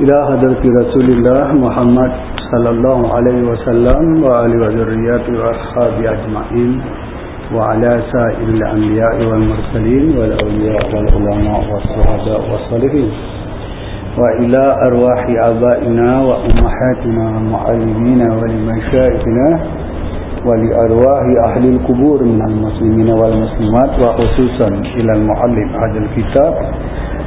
إلى حضرة رسول الله محمد صلى الله عليه وسلم وآله وذرياته وأصحابه أجمعين وعلى سائر الأنبياء والمرسلين والأولياء والعلماء والصحابة والصالحين وإلى أرواح آبائنا وأمهاتنا والمعلمين ولمشائخنا ولأرواح أهل القبور من المسلمين والمسلمات وخصوصا إلى المعلم هذا الكتاب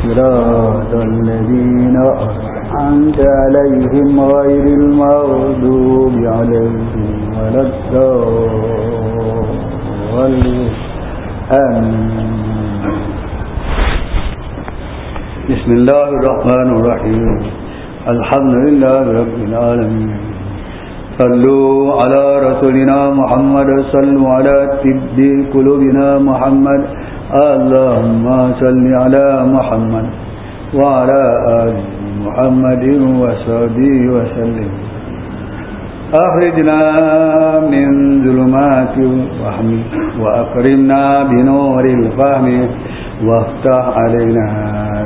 صراط الذين أنعمت عليهم غير المغضوب عليهم ولا الضالين. بسم الله الرحمن الرحيم. الحمد لله رب العالمين. صلوا على رسولنا محمد صلوا على طب قلوبنا محمد اللهم صل على محمد وعلى آل محمد وصحبه وسلم. أخرجنا من ظلمات الوهم وأكرمنا بنور الفهم وافتح علينا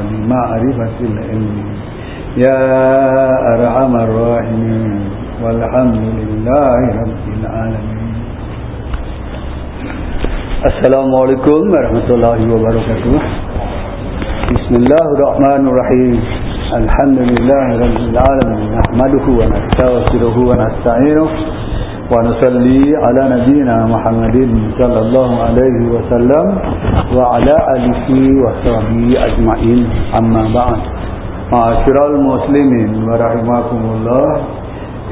بمعرفة العلم. يا أرحم الراحمين. والحمد لله رب العالمين. Assalamualaikum warahmatullahi wabarakatuh. Bismillahirrahmanirrahim. Alhamdulillahirrahmanirrahim Nahmaduhu wa nasta'afiruhu wa nasta'inuh Wa nusalli ala nabina Muhammadin Sallallahu alaihi wasallam Wa ala alihi wa sahbihi ajma'in. Amma ba'an Ma'asyiral muslimin Wa rahimakumullah.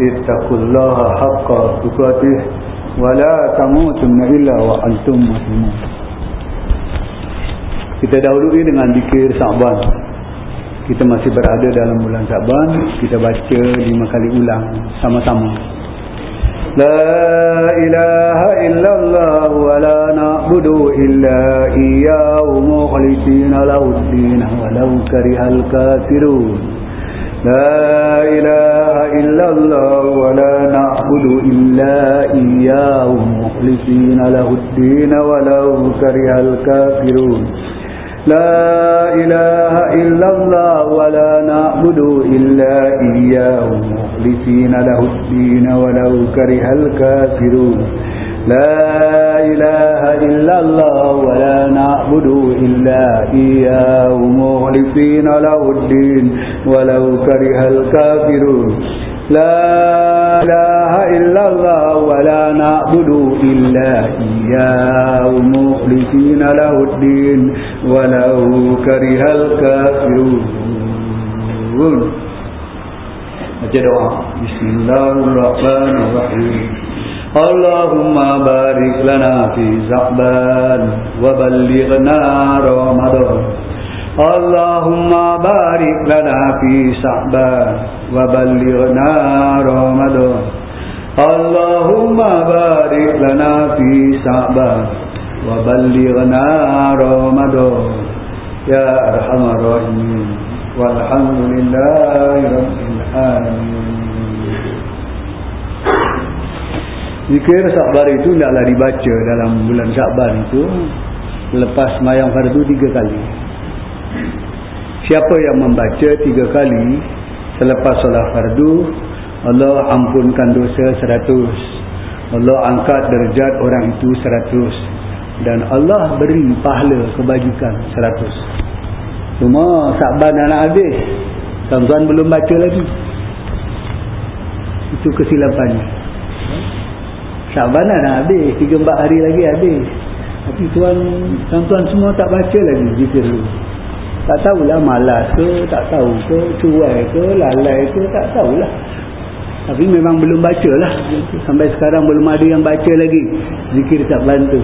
Ittaqullaha haqqa tukatih wala tamutunna illa wa antum muslimun. Kita dahului dengan zikir Sa'ban. Kita masih berada dalam bulan Sa'ban kita baca lima kali ulang sama-sama. La ilaha illallah wa la na'budu illa iya wa mu'litina lauddina wa lau karihal kafirun. لا إله إلا الله ولا نعبد إلا إياه مخلصين له الدين ولو كره الكافرون. لا إله إلا الله ولا نعبد إلا إياه مخلصين له الدين ولو كره الكافرون. لا إله إلا الله ولا نعبد إلا إياه مخلصين له الدين ولو كره الكافرون. لا إله إلا الله ولا نعبد إلا إياه مخلصين له الدين ولو كره الكافرون. Baca doa Bismillahirrahmanirrahim. Allahumma barik lana fi Za'ban Wa ballighna Ramadan Allahumma barik lana fi Sa'ban Wa ballighna Ramadan Allahumma barik lana fi Sa'ban Wa ballighna Ramadan Ya Arhamar Rahim Walhamdulillahi Rabbil Alamin Zikir Sa'ban itu tidaklah dibaca dalam bulan Sa'ban itu Lepas mayang fardu tiga kali. Siapa yang membaca tiga kali Selepas solat fardu Allah ampunkan dosa seratus. Allah angkat derajat orang itu seratus. Dan Allah beri pahala kebajikan seratus. Cuma Sa'ban dah nak habis. Tuan-tuan belum baca lagi. Itu kesilapannya Sa'ban dah habis. Tiga empat hari lagi habis. Tapi tuan tuan-tuan semua tak baca lagi Zikir dulu. Tak tahulah malas ke Tak tahu ke Cuai ke Lalai ke Tak tahulah. Tapi memang belum baca lah. Sampai sekarang belum ada yang baca lagi Zikir Sa'ban tu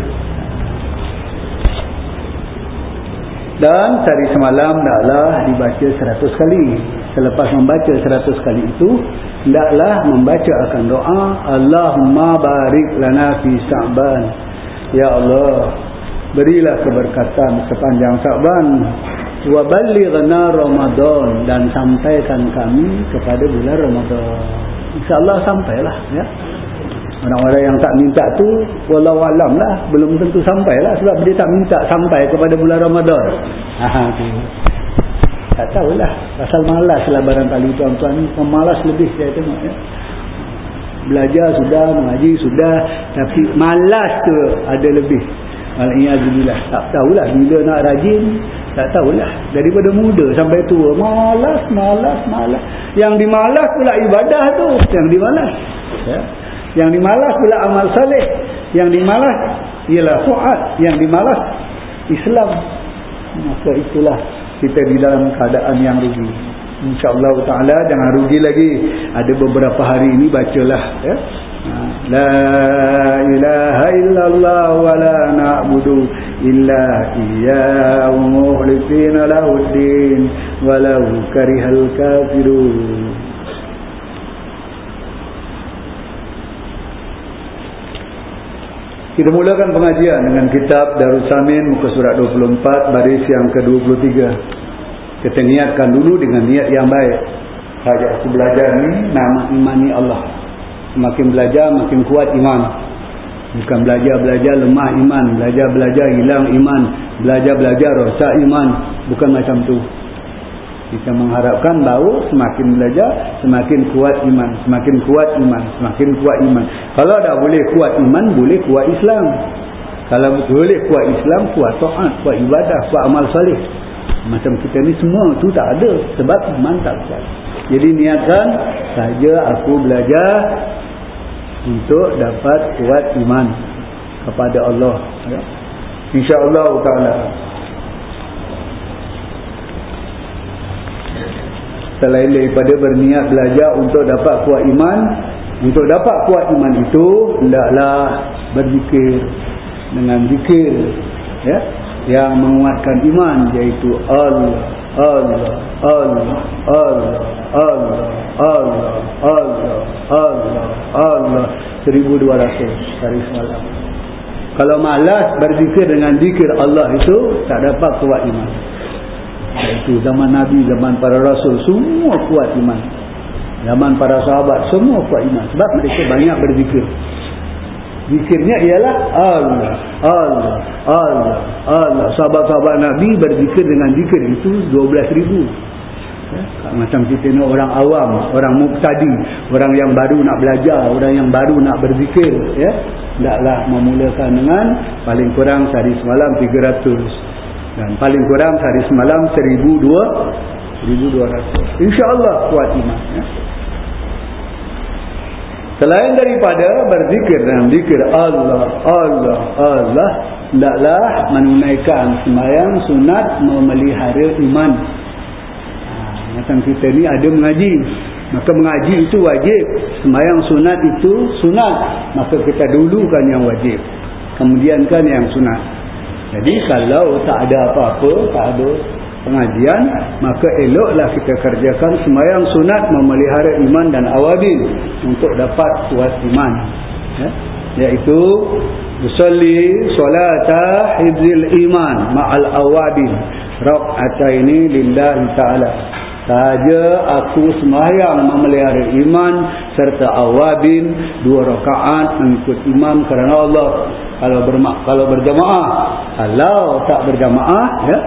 Dan tadi semalam daklah dibaca seratus kali. Selepas membaca seratus kali itu hendaklah membaca akan doa Allahumma barik lana fi sa'ban ya Allah berilah keberkatan sepanjang sa'ban wa ballighna ramadan dan sampaikan kami kepada bulan ramadan. Insyaallah sampailah ya orang-orang yang tak minta tu walau alam lah. Belum tentu sampailah sebab dia tak minta sampai kepada bulan ramadan. Ha tu tak tahulah. Pasal malas lah barangkali tuan-tuan pemalas lebih saya tengok ya. Belajar sudah mengaji sudah tapi malas tu ada lebih? Al-Iyazulillah tak tahulah bila nak rajin tak tahulah. Daripada muda sampai tua malas malas malas. Yang dimalas pula ibadah tu. Yang dimalas ya yang dimalas pula amal saleh. Yang dimalas ialah fuad yang dimalas Islam. Maka itulah kita di dalam keadaan yang rugi. Insyaallah taala jangan rugi lagi. Ada beberapa hari ini bacalah ya. Ha, la ilaha illallah wa la na'budu illa iyyahu mukhlishina lahuddin walau karihal kafirun Kita mulakan pengajian dengan kitab Darul Samin muka surat 24 baris yang ke-23. Kita niatkan dulu dengan niat yang baik. Saja aku belajar ni nama imani Allah. Semakin belajar makin kuat iman. Bukan belajar-belajar lemah iman, belajar-belajar hilang iman, belajar-belajar rosak iman, bukan macam tu. Kita mengharapkan bahawa semakin belajar, semakin kuat iman. Semakin kuat iman. Semakin kuat iman. Kalau tak boleh kuat iman, boleh kuat Islam. Kalau boleh kuat Islam, kuat ta'at, kuat ibadah, kuat amal salih. Macam kita ni semua tu tak ada. Sebab iman tak kuat. Jadi niatkan, saja aku belajar untuk dapat kuat iman kepada Allah. Ya. InsyaAllah ta'ala. Selain daripada berniat belajar untuk dapat kuat iman untuk dapat kuat iman itu hendaklah berzikir dengan zikir ya yang menguatkan iman iaitu Allah Allah Allah Allah Allah Allah Allah Allah Allah. 1200 hari semalam kalau malas berzikir dengan zikir Allah itu tak dapat kuat iman itu zaman Nabi, zaman para Rasul Semua kuat iman. Zaman para sahabat, semua kuat iman. Sebab mereka banyak berzikir. Zikirnya ialah Allah Allah Allah Allah. Sahabat-sahabat Nabi berzikir dengan zikir Itu 12 ribu. Ya, Macam kita ni orang awam Orang muktadi Orang yang baru nak belajar Orang yang baru nak berzikir ya, Taklah memulakan dengan Paling kurang sehari semalam 300 dan paling kurang hari semalam 1200 insyaAllah kuat iman ya. selain daripada berzikir dan zikir Allah Allah Allah hendaklah menunaikan semayang sunat memelihara iman. Ha, macam kita ni ada mengaji maka mengaji itu wajib. Semayang sunat itu sunat. Maka kita dulukan yang wajib. Kemudian kan yang sunat jadi kalau tak ada apa-apa, tak ada pengajian, maka eloklah kita kerjakan semayang sunat memelihara iman dan awadin untuk dapat kuat iman. Ya? Iaitu usalli solata hibzil iman ma'al awadin raq'ataini lillahi ta'ala. Saja aku semayang memelihara iman serta awabin dua rakaat mengikut imam kerana Allah. Kalau bermak kalau berjamaah kalau tak berjamaah ya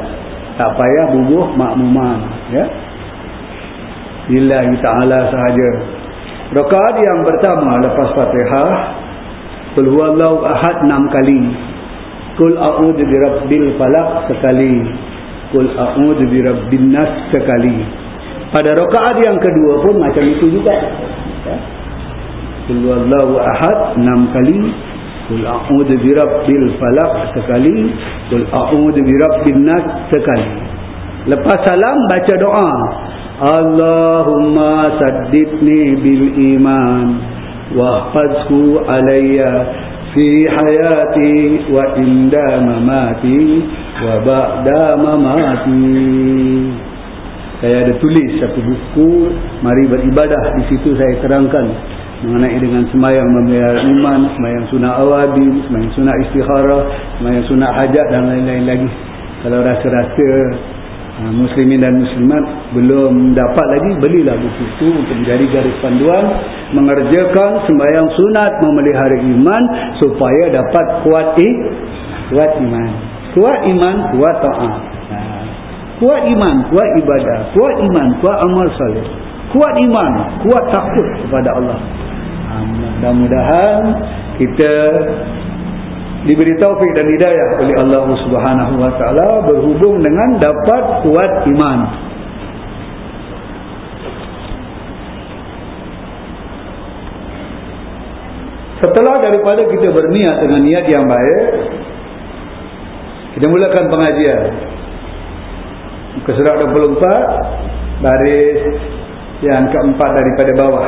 tak payah bubuh makmuman ya. Lillahi taala sahaja. Rakaat yang pertama lepas Fatihah qul huwallahu ahad 6 kali. Qul a'udzu birabbil falaq sekali. Qul a'udzu birabbin nas sekali pada rakaat yang kedua pun macam itu juga. Ya. Qul huwallahu ahad 6 kali. Qul a'udzu birabbil falaq sekali. Qul a'udzu birabbin nas sekali. Lepas salam baca doa. Allahumma saddidni bil iman wa fazhu alayya fi hayati wa inda mamati wa ba'da mamati saya ada tulis satu buku mari beribadah. Di situ saya terangkan mengenai dengan semayang memelihara iman semayang sunnah awadi semayang sunnah istikharah semayang sunnah hajat dan lain-lain lagi. Kalau rasa-rasa ha, muslimin dan muslimat belum dapat lagi belilah buku itu untuk menjadi garis panduan mengerjakan sembahyang sunat memelihara iman supaya dapat kuat eh, kuat iman. Kuat iman kuat ta'ah. Kuat iman kuat ibadah kuat iman kuat amal salih kuat iman kuat takut kepada Allah ha, mudah-mudahan kita diberi taufik dan hidayah oleh Allah Subhanahu wa taala berhubung dengan dapat kuat iman. Setelah daripada kita berniat dengan niat yang baik, kita mulakan pengajian. Muka surat 24, baris yang keempat daripada bawah.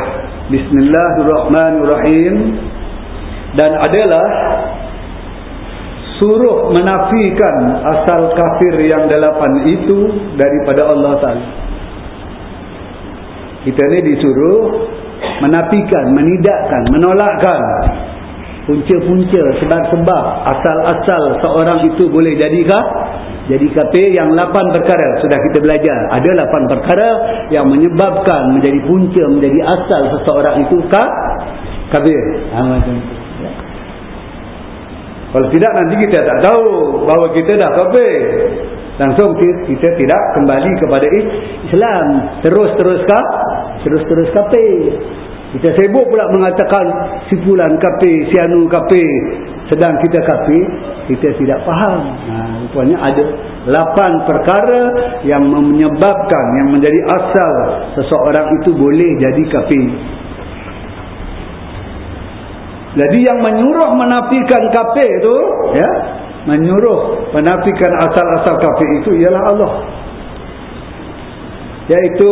Bismillahirrahmanirrahim. Dan adalah suruh menafikan asal kafir yang delapan itu daripada Allah Ta'ala kita ni disuruh menafikan, menidakkan, menolakkan punca-punca, sebab-sebab asal-asal seorang itu boleh jadikah jadi kafir yang lapan perkara sudah kita belajar ada lapan perkara yang menyebabkan menjadi punca, menjadi asal seseorang itu kafir ha, tu kalau tidak nanti kita tak tahu bahawa kita dah kafir. Langsung kita tidak kembali kepada Islam. Terus-teruskah? Terus-terus kafir. Kita sibuk pula mengatakan sipulan kafir, sianu kafir. Sedang kita kafir, kita tidak faham. Nah, rupanya ada lapan perkara yang menyebabkan, yang menjadi asal seseorang itu boleh jadi kafir. Jadi yang menyuruh menafikan kafir itu, ya, menyuruh menafikan asal-asal kafir itu ialah Allah. Yaitu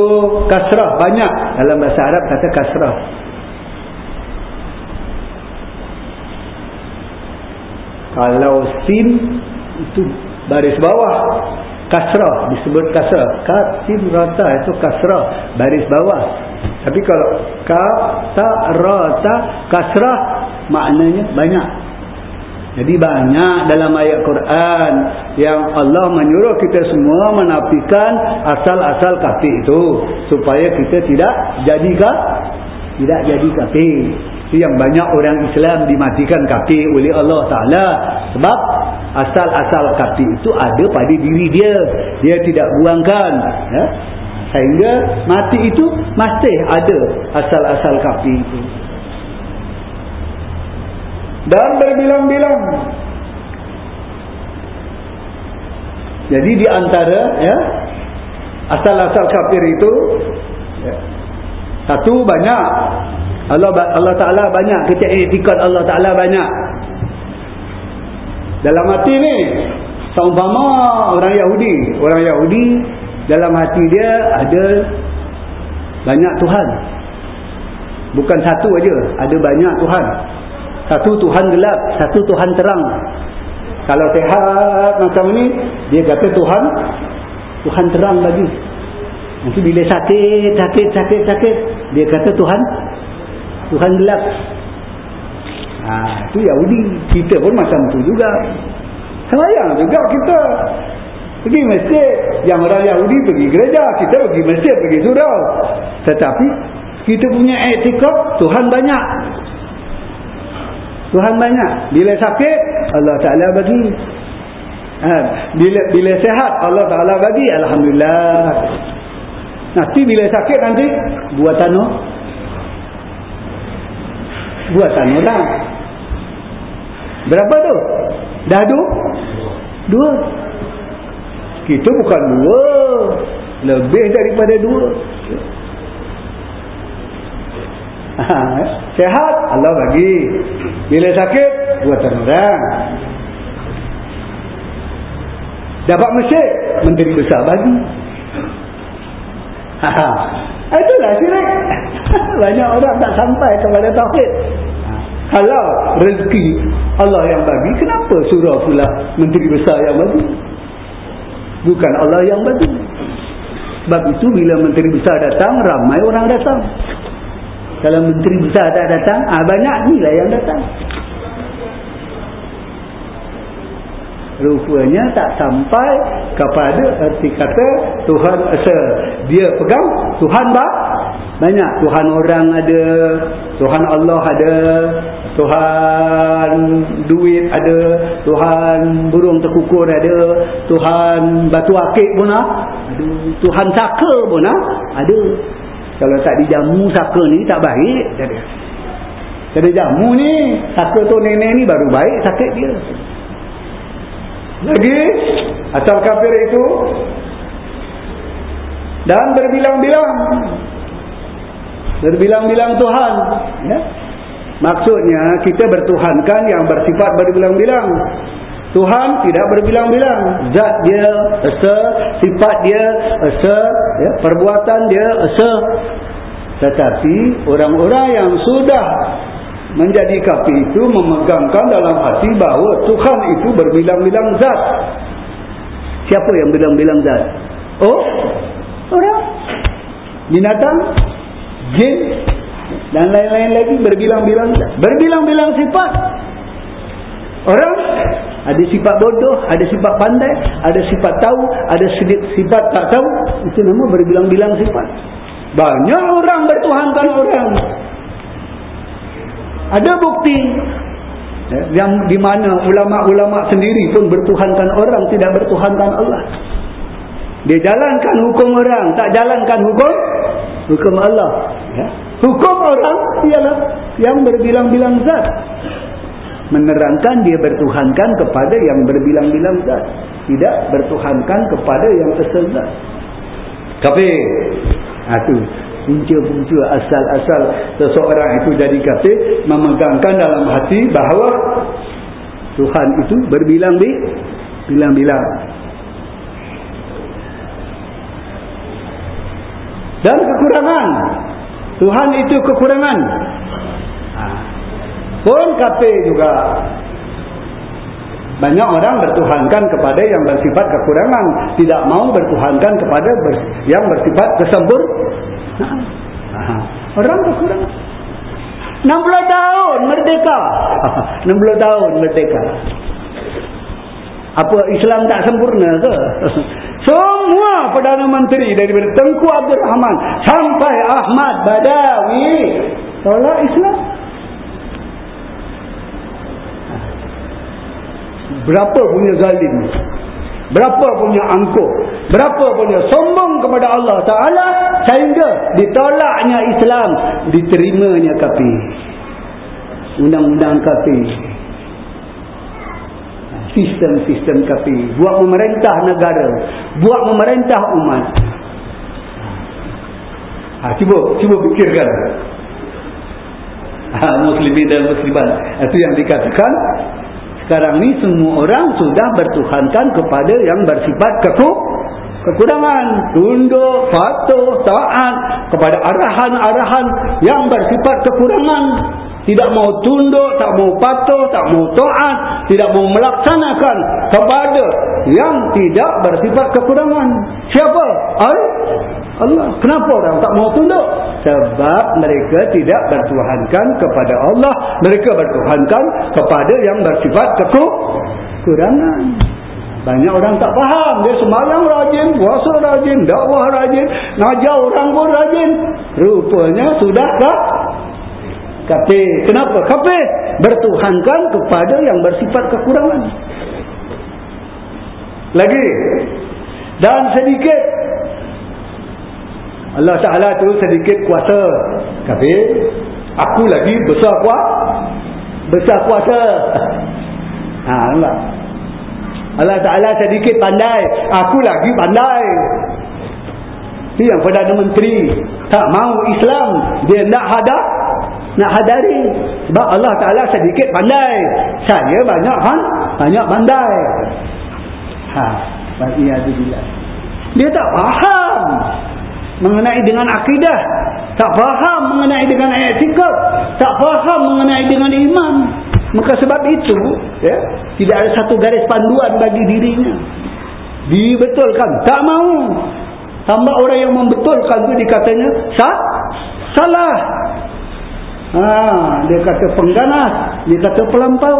kasrah banyak dalam bahasa Arab kata kasrah. Kalau sin itu baris bawah kasrah disebut kasrah. Katim rata itu kasrah baris bawah. Tapi kalau ka ta ra ta kasrah maknanya banyak. Jadi banyak dalam ayat Quran yang Allah menyuruh kita semua menafikan asal-asal kafir itu supaya kita tidak jadikah tidak jadi kafir. Yang banyak orang Islam dimatikan kafir oleh Allah Taala sebab asal-asal kafir itu ada pada diri dia. Dia tidak buangkan, ya. Sehingga mati itu masih ada asal-asal kafir itu dan berbilang-bilang. Jadi di antara ya asal-asal kafir itu ya, satu banyak Allah Allah Taala banyak kita etikad Allah Taala banyak. Dalam hati ni seumpama orang Yahudi, orang Yahudi dalam hati dia ada banyak Tuhan. Bukan satu aja, ada banyak Tuhan. Satu Tuhan gelap, satu Tuhan terang. Kalau sehat macam ni, dia kata Tuhan, Tuhan terang lagi. Nanti bila sakit, sakit, sakit, sakit, dia kata Tuhan, Tuhan gelap. Ha, itu Yahudi. Kita pun macam tu juga. Sayang juga kita. Pergi masjid. Yang orang Yahudi pergi gereja. Kita pergi masjid, pergi surau. Tetapi, kita punya etikot, Tuhan banyak. Tuhan banyak. Bila sakit, Allah Ta'ala bagi. Ha, bila bila sehat, Allah Ta'ala bagi. Alhamdulillah. Nanti bila sakit nanti, buat tanah. Buat tanah lah. Berapa tu? Dah dua? Dua. Kita bukan dua. Lebih daripada dua. Ha, sehat Allah bagi bila sakit buatan orang dapat mesej menteri besar bagi ha, itulah syirik banyak orang tak sampai kepada tauhid. Kalau rezeki Allah yang bagi kenapa surah pula menteri besar yang bagi? Bukan Allah yang bagi. Sebab itu bila menteri besar datang ramai orang datang. Kalau menteri besar tak datang ah banyak ni lah yang datang rupanya tak sampai kepada erti kata Tuhan asa dia pegang Tuhan bah banyak Tuhan orang ada Tuhan Allah ada Tuhan duit ada Tuhan burung terkukur ada Tuhan batu akik pun ada Tuhan saka pun ada. Kalau tak dijamu saka ni tak baik jadi jamu ni saka tu nenek ni baru baik sakit dia lagi asal kafir itu. Dan berbilang-bilang. Berbilang-bilang Tuhan ya. Maksudnya kita bertuhankan yang bersifat berbilang-bilang. Tuhan tidak berbilang-bilang. Zat dia esa sifat dia esa ya. Perbuatan dia esa. Tetapi orang-orang yang sudah menjadi kafir itu memegangkan dalam hati bahawa Tuhan itu berbilang-bilang zat. Siapa yang bilang-bilang zat? Oh, orang, binatang, jin dan lain-lain lagi berbilang-bilang zat. Berbilang-bilang sifat. Orang ada sifat bodoh, ada sifat pandai, ada sifat tahu, ada sifat tak tahu. Itu nama berbilang-bilang sifat. Banyak orang bertuhankan orang. Ada bukti ya, yang di mana ulama-ulama sendiri pun bertuhankan orang tidak bertuhankan Allah. Dia jalankan hukum orang, tak jalankan hukum hukum Allah. Ya. Hukum orang ialah yang berbilang-bilang zat. Menerangkan dia bertuhankan kepada yang berbilang-bilang zat. Tidak bertuhankan kepada yang sesat. Tapi, itu punca-punca asal-asal seseorang itu jadi kafir memegangkan dalam hati bahawa Tuhan itu berbilang-bilang dan kekurangan. Tuhan itu kekurangan. Ha. pun kafir juga. Banyak orang bertuhankan kepada yang bersifat kekurangan tidak mau bertuhankan kepada yang bersifat kesempur Orang berkurang. 60 tahun merdeka. 60 tahun merdeka. Apa Islam tak sempurna ke? Semua Perdana Menteri daripada Tengku Abdul Rahman sampai Ahmad Badawi tolak Islam. Berapa punya zalim? Berapa punya angkuh? Berapa punya sombong kepada Allah Ta'ala sehingga ditolaknya Islam, diterimanya kapi. Undang-undang kapi. Sistem-sistem kapi. Buat memerintah negara. Buat memerintah umat. Ha, cuba, cuba fikirkan. Ha, muslimin dan muslimat. Itu yang dikatakan sekarang ni semua orang sudah bertuhankan kepada yang bersifat keku, kekurangan. Tunduk, patuh, taat kepada arahan-arahan yang bersifat kekurangan. Tidak mau tunduk, tak mau patuh, tak mau taat. Tidak mau melaksanakan kepada yang tidak bersifat kekurangan. Siapa? Allah. Kenapa orang tak mau tunduk? Sebab mereka tidak bertuhankan kepada Allah. Mereka bertuhankan kepada yang bersifat kekurangan. Banyak orang tak faham. Dia semayang rajin, puasa rajin, dakwah rajin, ngajar orang pun rajin. Rupanya sudah tak? Kafir. Kenapa? Kafir. Bertuhankan kepada yang bersifat kekurangan. Lagi. Dan sedikit Allah Ta'ala tu sedikit kuasa. Kafir Aku lagi besar kuat. Besar kuasa. Ha nampak? Allah Ta'ala sedikit pandai. Aku lagi pandai. Itu yang Perdana Menteri Tak mau Islam. Dia nak hadap Nak hadari. Sebab Allah Ta'ala sedikit pandai. Saya banyak kan Banyak pandai. Ha Bagi Dia tak faham mengenai dengan akidah tak faham mengenai dengan etika tak faham mengenai dengan iman maka sebab itu ya, tidak ada satu garis panduan bagi dirinya dibetulkan tak mau Tambah orang yang membetulkan tu dikatanya sah? salah. Ha, dia kata pengganas, dia kata pelampau.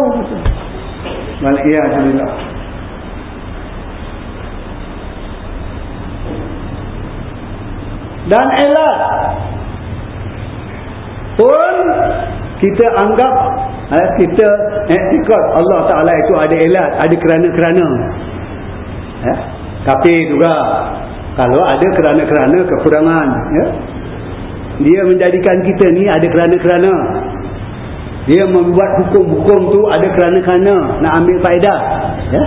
Waliyahillah. Dan elat pun kita anggap eh, kita etikot Allah Ta'ala itu ada elat, ada kerana-kerana. Eh? Tapi juga kalau ada kerana-kerana kekurangan. Ya? Dia menjadikan kita ni ada kerana-kerana. Dia membuat hukum-hukum tu ada kerana-kerana nak ambil faedah. Ya?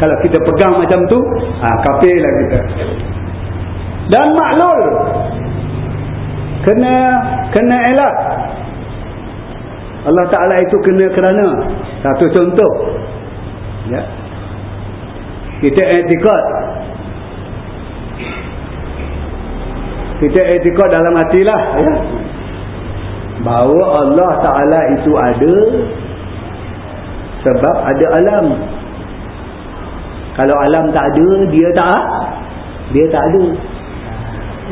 Kalau kita pegang macam tu, ha, kafirlah kita. Dan maklul. Kena kena elak. Allah Ta'ala itu kena kerana. Satu contoh. Ya. Kita etikot. Kita etikot dalam hatilah. Ya bahawa Allah Ta'ala itu ada sebab ada alam kalau alam tak ada dia tak dia tak ada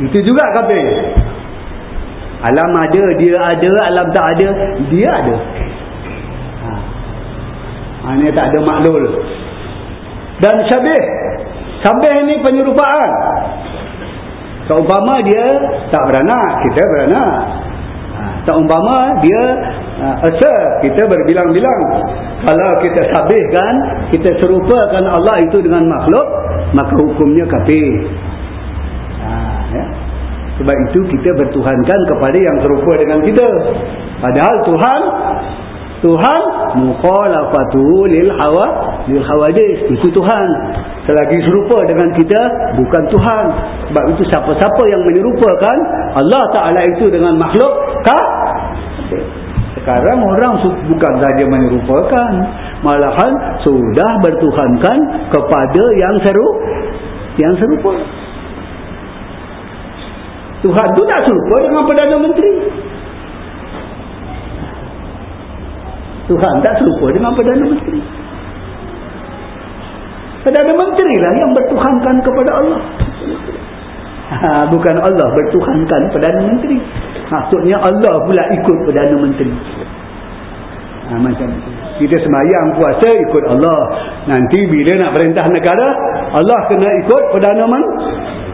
itu juga kafir. Alam ada dia ada alam tak ada dia ada. Ha. ini tak ada maklul. Dan syabih. Syabih ini penyerupaan. Seumpama dia tak beranak kita beranak. Tak umpama dia asa kita berbilang-bilang. Kalau kita sabihkan kita serupakan Allah itu dengan makhluk maka hukumnya kafir. Sebab itu kita bertuhankan kepada yang serupa dengan kita. Padahal Tuhan Tuhan mukhalafatu lil hawa lil hawadis itu Tuhan. Selagi serupa dengan kita bukan Tuhan. Sebab itu siapa-siapa yang menyerupakan Allah Taala itu dengan makhluk kah? Sekarang orang bukan saja menyerupakan malahan sudah bertuhankan kepada yang seru yang serupa Tuhan itu tak serupa dengan Perdana Menteri Tuhan tak serupa dengan Perdana Menteri. Perdana Menteri lah yang bertuhankan kepada Allah. Ha, bukan Allah bertuhankan Perdana Menteri. Maksudnya Allah pula ikut Perdana Menteri. Ha, macam itu. Kita semayang puasa ikut Allah. Nanti bila nak perintah negara, Allah kena ikut Perdana, Men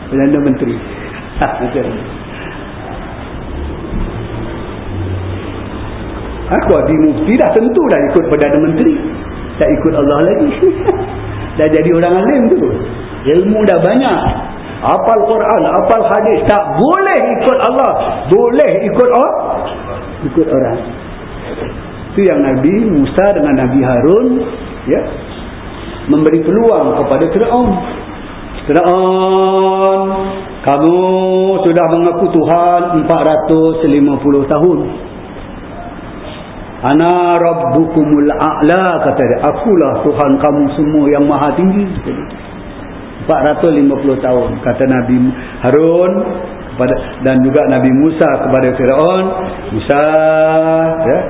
Perdana Menteri. Macam itu. Aku di mufti dah tentu dah ikut Perdana Menteri. Tak ikut Allah lagi. dah jadi orang alim tu. Ilmu dah banyak. Apal Quran, apal hadis. Tak boleh ikut Allah. Boleh ikut Allah. Ikut orang. Itu yang Nabi Musa dengan Nabi Harun. ya Memberi peluang kepada Fir'aun. Fir'aun. Kamu sudah mengaku Tuhan 450 tahun. Ana rabbukumul a'la kata dia. Akulah Tuhan kamu semua yang maha tinggi. 450 tahun kata Nabi Harun kepada dan juga Nabi Musa kepada Firaun. Musa ya.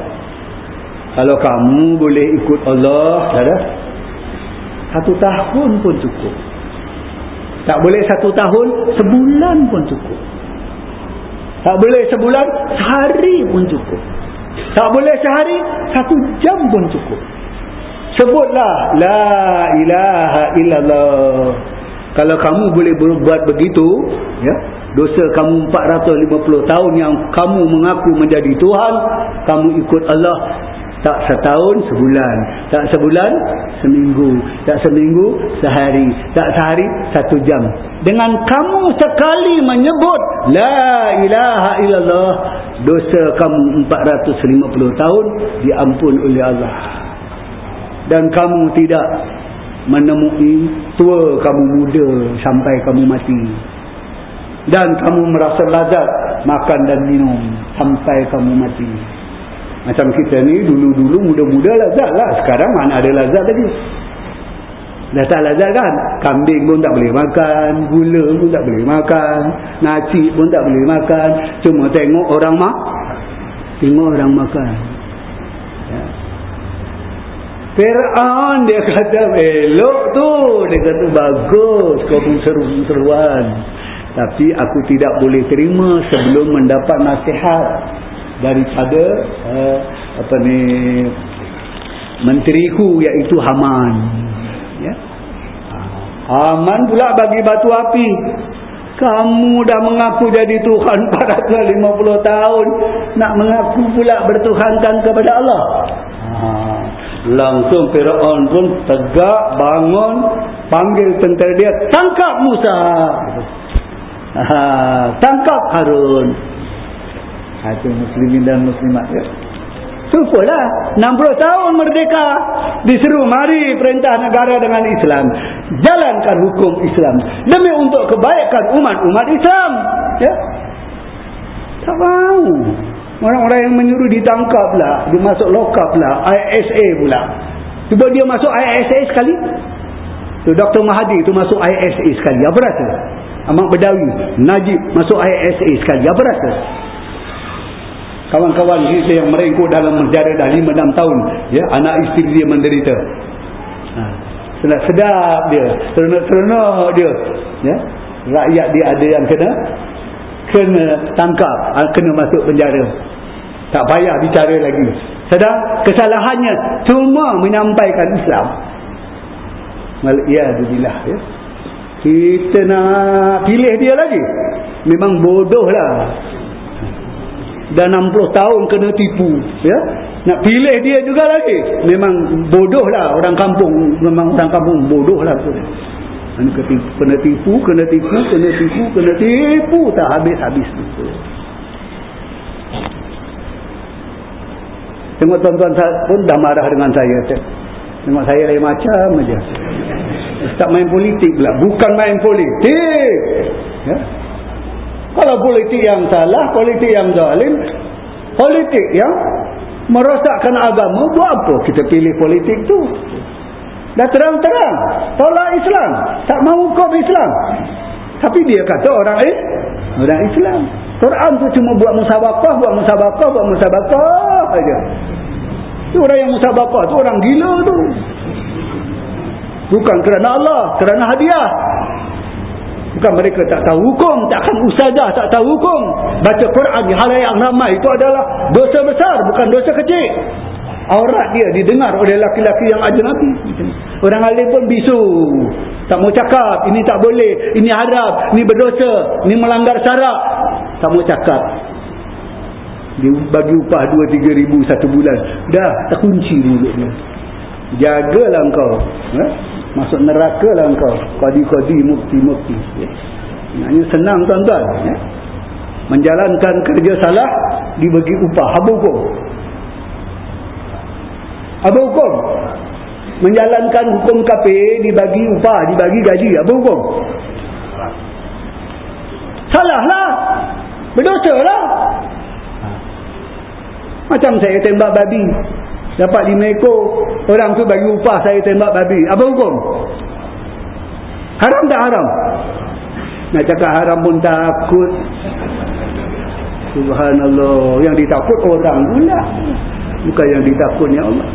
Kalau kamu boleh ikut Allah, ya. Satu tahun pun cukup. Tak boleh satu tahun, sebulan pun cukup. Tak boleh sebulan, sehari pun cukup. Tak boleh sehari, satu jam pun cukup. Sebutlah, La ilaha illallah. Kalau kamu boleh berbuat begitu, ya, dosa kamu 450 tahun yang kamu mengaku menjadi Tuhan, kamu ikut Allah, tak setahun, sebulan. Tak sebulan, seminggu. Tak seminggu, sehari. Tak sehari, satu jam. Dengan kamu sekali menyebut, La ilaha illallah, dosa kamu 450 tahun diampun oleh Allah dan kamu tidak menemui tua kamu muda sampai kamu mati dan kamu merasa lazat makan dan minum sampai kamu mati macam kita ni dulu-dulu muda-muda lazat lah sekarang mana ada lazat lagi Dah tak lazat kan? Kambing pun tak boleh makan, gula pun tak boleh makan, nasi pun tak boleh makan. Cuma tengok orang mak, tengok orang makan. Ya. Fir'aun dia kata elok tu, dia kata bagus kau pun seru-seruan. tapi aku tidak boleh terima sebelum mendapat nasihat daripada uh, apa ni menteriku iaitu Haman. Ya. Haman pula bagi batu api. Kamu dah mengaku jadi Tuhan 450 tahun. Nak mengaku pula bertuhankan kepada Allah. Ha. langsung Fir'aun pun tegak bangun panggil tentera dia tangkap Musa. Ha. tangkap Harun itu muslimin dan muslimat ya. Supalah 60 tahun merdeka. Diseru mari perintah negara dengan Islam. Jalankan hukum Islam. Demi untuk kebaikan umat-umat Islam. Ya. Tak mau. Orang-orang yang menyuruh ditangkap lah dia masuk lokap lah ISA pula. Cuba dia masuk ISA sekali. Tu Dr. Mahathir tu masuk ISA sekali. Apa rasa? Ahmad Bedawi. Najib masuk ISA sekali. Apa rasa kawan-kawan kita yang merengkuk dalam menjara dah 5-6 tahun ya anak isteri dia menderita. Ha. sedap-sedap dia seronok-seronok dia ya. Rakyat dia ada yang kena kena tangkap ha, kena masuk penjara. Tak payah bicara lagi. Sedang kesalahannya cuma menyampaikan Islam. Ya Alhamdulillah ya. Kita nak pilih dia lagi. Memang bodoh lah dah 60 tahun kena tipu ya? Nak pilih dia juga lagi. Memang bodoh lah orang kampung. Memang orang kampung bodoh lah tu. Kena tipu kena tipu kena tipu kena tipu. Tak habis-habis tengok tuan-tuan pun dah marah dengan saya tengok saya lain macam aja. Tak main politik pula. Bukan main politik. Ya kalau politik yang salah, politik yang zalim, politik yang merosakkan agama, buat apa kita pilih politik tu? Dah terang-terang, tolak Islam, tak mahu hukum Islam. Tapi dia kata orang eh, orang Islam. Quran tu cuma buat musabakah, buat musabakah, buat musabakah saja. Tu orang yang musabakah tu orang gila tu. Bukan kerana Allah, kerana hadiah. Bukan mereka tak tahu hukum, takkan ustazah tak tahu hukum. Baca Quran di halayak yang ramai itu adalah dosa besar, bukan dosa kecil. Aurat dia didengar oleh laki-laki yang ada nanti. Orang alim pun bisu. Tak mau cakap, ini tak boleh, ini haram, ini berdosa, ini melanggar syarak. Tak mau cakap. Dia bagi upah 2-3 ribu satu bulan. Dah, terkunci mulutnya. Jagalah engkau. Eh? Masuk neraka lah engkau. Kodi-kodi mukti-mukti. Ya. ini senang tuan-tuan. Ya. menjalankan kerja salah dibagi upah. Apa hukum? Apa hukum? Menjalankan hukum kafir dibagi upah dibagi gaji. Apa hukum? Salah lah berdosa lah macam saya tembak babi dapat lima ekor. Orang tu bagi upah saya tembak babi. Apa hukum? Haram tak haram? Nak cakap haram pun takut. Subhanallah. Yang ditakut orang pula bukan yang ditakutnya Allah.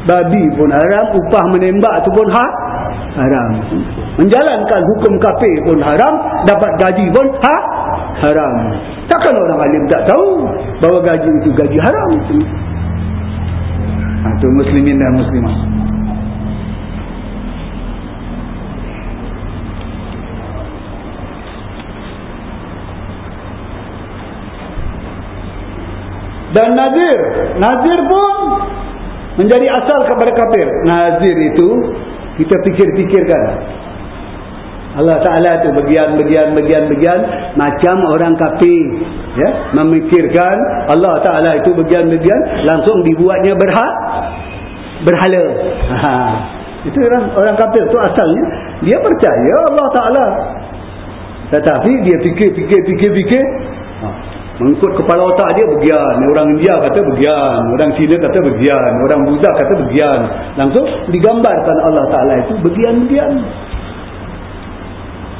Babi pun haram upah menembak tu pun ha? haram. Menjalankan hukum kafir pun haram dapat gaji pun ha? haram. Takkan orang alim tak tahu bahawa gaji itu gaji haram itu muslimin dan muslimah. Dan nazir. Nazir pun menjadi asal kepada kafir. Nazir itu kita fikir-fikirkan Allah Ta'ala tu bagian-bagian bagian-bagian macam orang kafir ya, memikirkan Allah Ta'ala itu bagian-bagian langsung dibuatnya berhak berhala. Ha. itu orang, orang kafir tu asalnya dia percaya Allah Ta'ala. Tetapi dia fikir-fikir-fikir-fikir ha. mengikut kepala otak dia bagian. Orang India kata bagian. Orang Cina kata bagian. Orang Buddha kata bagian. Langsung digambarkan Allah Ta'ala itu bagian-bagian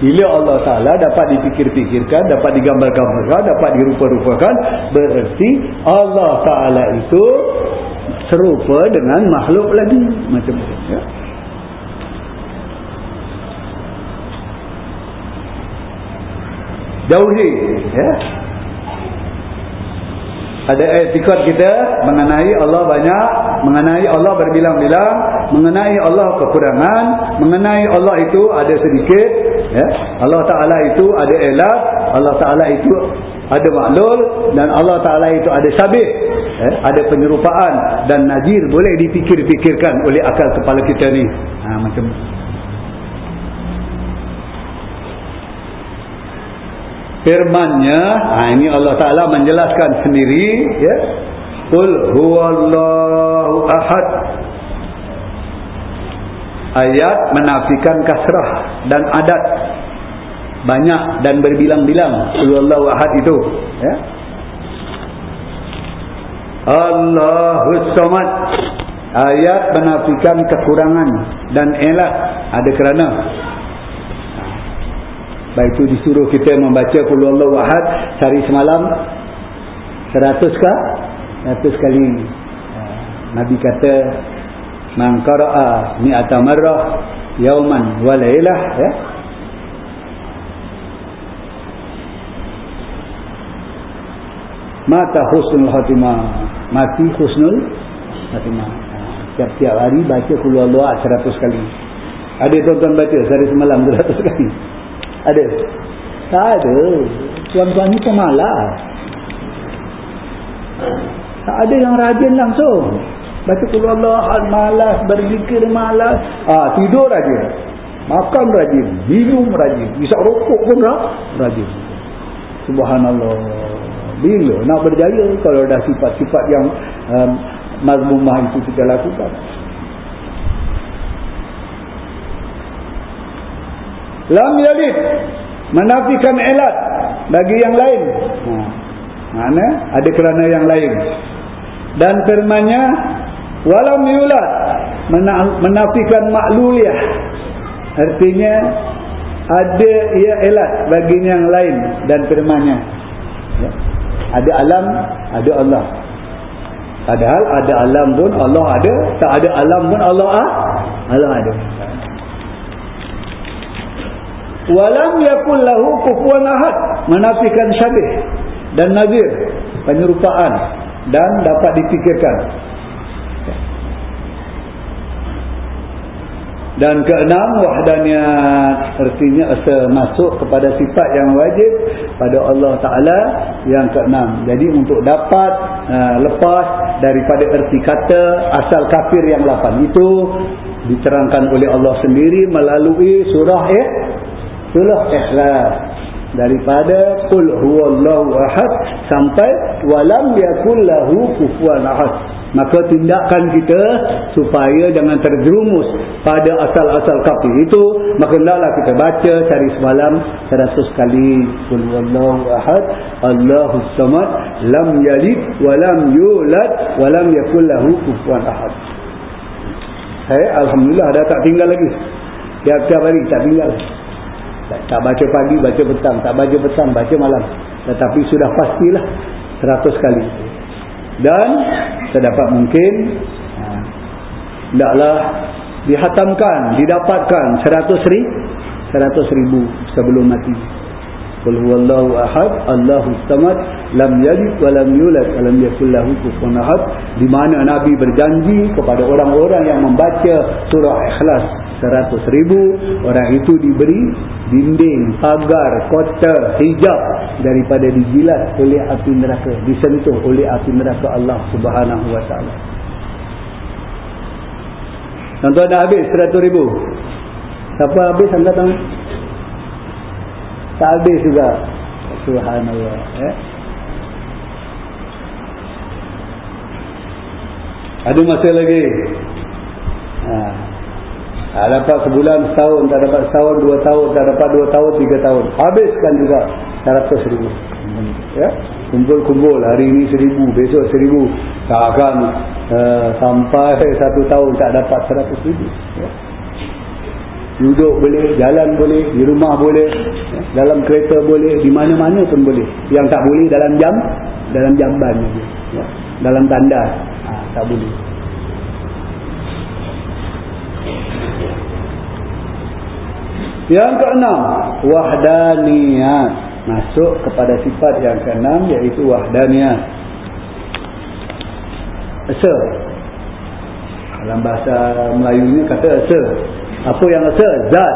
bila Allah Ta'ala dapat dipikir-pikirkan, dapat digambar-gambarkan, dapat dirupa-rupakan, berarti Allah Ta'ala itu serupa dengan makhluk lagi. Macam itu. Ya? jauhi ya ada etikot kita mengenai Allah banyak mengenai Allah berbilang-bilang mengenai Allah kekurangan mengenai Allah itu ada sedikit ya Allah Taala itu ada elat Allah Taala itu ada maklul dan Allah Taala itu ada sabit ya? ada penyerupaan dan nazir boleh dipikir-pikirkan oleh akal kepala kita ni ha, macam firmannya ha, ini Allah Ta'ala menjelaskan sendiri ya. Qul huwallahu ahad. Ayat menafikan kasrah dan adat. Banyak dan berbilang-bilang huwallahu ahad itu ya. Allahus samad. Ayat menafikan kekurangan dan elat ada kerana Baik itu disuruh kita membaca Qul Allahu Ahad sehari semalam 100 kah? 100 kali. Ha, Nabi kata man qara'a mi'ata marrah yauman wa lailah ya. Mata husnul khatimah. Mati husnul khatimah. Ha, tiap-tiap hari baca Qul Allahu Ahad 100 kali. Ada tuan-tuan baca sehari semalam 100 kali. Ada? Tak ada. Tuan-tuan ni pemalas. Tak ada yang rajin langsung. Baca Allah malas, berzikir malas. Ah, tidur rajin. Makan rajin, minum rajin, bisa rokok pun rajin. Subhanallah. Bila nak berjaya kalau dah sifat-sifat yang um, mazmumah itu kita lakukan. Lam yalid. Menafikan elat bagi yang lain. Ha. mana? Ada kerana yang lain. Dan firmannya walam yulad. Menafikan makluliyah. Artinya ada ia elat bagi yang lain dan firmannya. Ya. ada alam ada Allah. Padahal ada alam pun Allah ada tak ada alam pun Allah ah Allah ada walam yakul lahu kufuwan ahad. Menafikan syabih dan nazir penyerupaan dan dapat dipikirkan dan keenam wahdaniyat artinya masuk kepada sifat yang wajib pada Allah Ta'ala. Yang keenam jadi untuk dapat uh, lepas daripada erti kata asal kafir yang lapan itu diterangkan oleh Allah sendiri melalui surah eh itulah ikhlas daripada qul huwallahu ahad sampai walam yakul lahu kufuwan ahad. Maka tindakan kita supaya jangan terjerumus pada asal-asal kafir itu maka hendaklah kita baca cari semalam 100 kali qul huwallahu ahad allahus samad lam yalid walam yulad walam yakul lahu kufuwan ahad. Hai alhamdulillah dah tak tinggal lagi. Tiap-tiap hari tak tinggal tak baca pagi, baca petang. Tak baca petang, baca malam. Tetapi sudah pastilah seratus kali. Dan sedapat mungkin, tidaklah dihatamkan, didapatkan seratus ribu, seratus ribu sebelum mati. Qul huwallahu ahad, Allahu samad, lam yalid wa lam yulad wa lam yakul lahu kufuwan ahad. Di mana Nabi berjanji kepada orang-orang yang membaca surah Ikhlas seratus ribu orang itu diberi dinding, pagar, kota, hijab daripada dijilat oleh api neraka disentuh oleh api neraka Allah subhanahu wa ta'ala. Tuan-tuan dah habis seratus ribu? Siapa habis angkat tangan? Tak habis juga. Subhanallah eh? ada masa lagi? Haa Ha, dapat sebulan, setahun, tak dapat setahun, dua tahun, tak dapat dua tahun, tiga tahun. Habiskan juga seratus ribu. Ya? Kumpul-kumpul, hari ini seribu, besok seribu. Tak akan uh, sampai satu tahun tak dapat seratus ribu. Ya? Duduk boleh, jalan boleh, di rumah boleh, ya? dalam kereta boleh, di mana-mana pun boleh. Yang tak boleh dalam jam, dalam jamban. Ya? Dalam tanda, ha, tak boleh. Yang keenam, wahdaniyat. masuk kepada sifat yang keenam iaitu wahdaniyah asa. Dalam bahasa Melayunya kata asa. Apa yang asa? zat,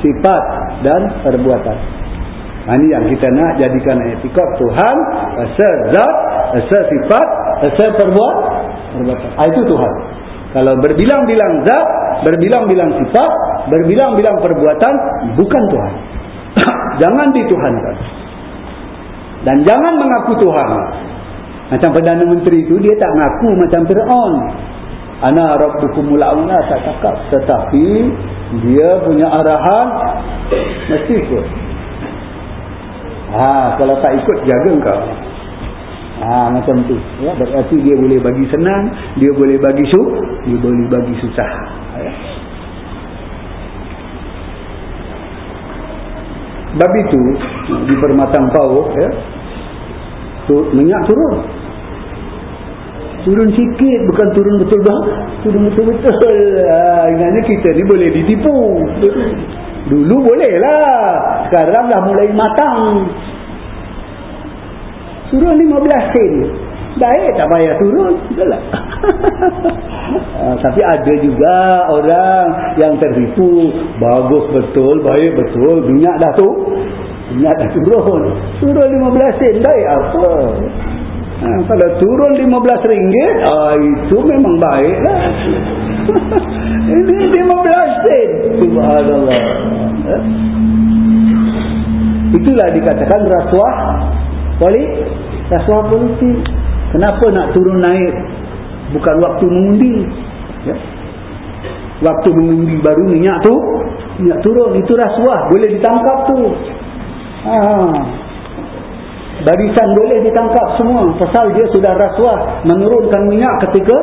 sifat dan perbuatan. Ini yang kita nak jadikan etikot Tuhan. Asa zat, asa sifat asa perbuat, perbuatan. Ah, itu Tuhan. Kalau berbilang-bilang zat berbilang-bilang sifat berbilang-bilang perbuatan bukan Tuhan. Jangan dituhankan. Dan jangan mengaku Tuhan. Macam Perdana Menteri itu dia tak mengaku macam Fir'aun. Ana rabbukumul a'la tak cakap. Tetapi dia punya arahan mesti ikut. Ha, kalau tak ikut jaga kau. Ha, macam tu. Ya, berarti dia boleh bagi senang dia boleh bagi su dia boleh bagi susah. Ya. Bab itu di permatang pau ya. Tu, minyak turun. Turun sikit bukan turun betul dah. Turun betul-betul. Ha, ingatnya kita ni boleh ditipu. Dulu boleh lah. Sekarang dah mulai matang. Turun 15 sen. Baik tak payah turun. Betul lah. Uh, tapi ada juga orang yang tertipu. Bagus betul baik betul minyak dah tu. Minyak dah turun. Turun 15 sen baik apa? Uh, kalau turun 15 ringgit uh, itu memang baik lah. Ini 15 sen. Subhanallah. Uh. itulah dikatakan rasuah. Politik rasuah politik kenapa nak turun naik? Bukan waktu mengundi. Ya. waktu mengundi baru minyak tu minyak turun. Itu rasuah boleh ditangkap tu. Ha. barisan boleh ditangkap semua. Pasal dia sudah rasuah menurunkan minyak ketika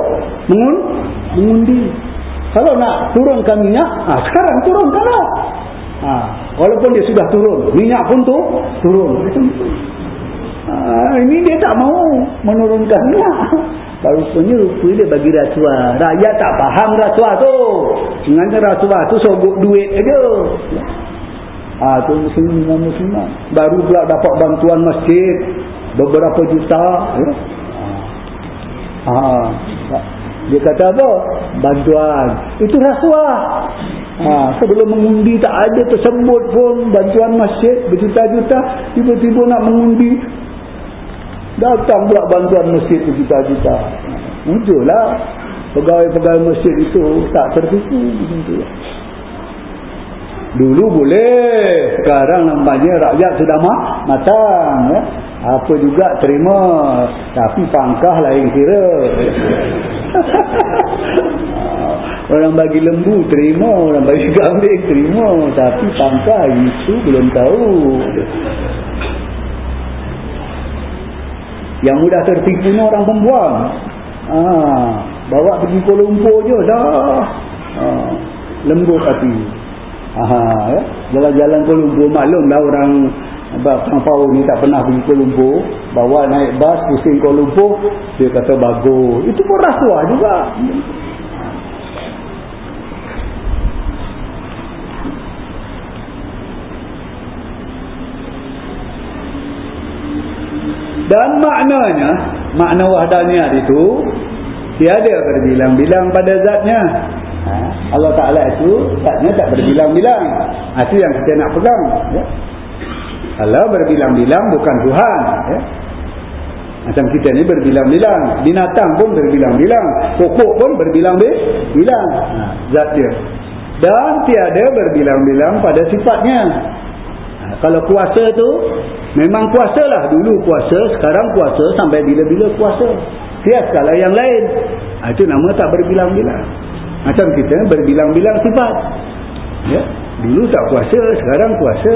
mengun mengundi. Kalau nak turunkan minyak ha, sekarang turunkan lah ha. walaupun dia sudah turun. Minyak pun tu turun ha, ini dia tak mau menurunkan minyak Baru punya rupa dia bagi rasuah. Rakyat tak faham rasuah tu. Dengan rasuah tu sogok duit aja. Ha, tu muslim muslim Baru pula dapat bantuan masjid. Beberapa juta. Ya? Ha. Dia kata apa? Bantuan. Itu rasuah. Ha, sebelum mengundi tak ada tersebut pun bantuan masjid berjuta-juta. Tiba-tiba nak mengundi Datang pula bantuan masjid berjuta-juta. Muncullah pegawai-pegawai masjid itu tak tertipu. Dulu boleh, sekarang nampaknya rakyat sudah matang ya. Apa juga terima, tapi pangkah lain kira. orang bagi lembu terima, orang bagi kambing terima, tapi pangkah itu belum tahu. Yang mudah tertipu ni orang pembuang. Ha, bawa pergi Kuala Lumpur je dah. Ha, lembut hati. Ha, ya. Jalan-jalan Kuala Lumpur maklumlah orang Bang Pau ni tak pernah pergi Kuala Lumpur. Bawa naik bas pusing Kuala Lumpur. Dia kata bagus. Itu pun rasuah juga. Dan maknanya, makna wahdaniyat itu, tiada berbilang-bilang pada zatnya. Ha? Allah Ta'ala itu, zatnya tak berbilang-bilang. Itu yang kita nak pegang. Ya? Allah berbilang-bilang bukan Tuhan. Ya? Macam kita ni berbilang-bilang. Binatang pun berbilang-bilang. Pokok pun berbilang-bilang. Ha, zat dia. Dan tiada berbilang-bilang pada sifatnya. Kalau kuasa tu Memang puasa lah. Dulu puasa, sekarang puasa sampai bila-bila puasa. Tiap kalau yang lain. Ha, itu nama tak berbilang-bilang. Macam kita berbilang-bilang sifat. Ya? Dulu tak puasa, sekarang puasa.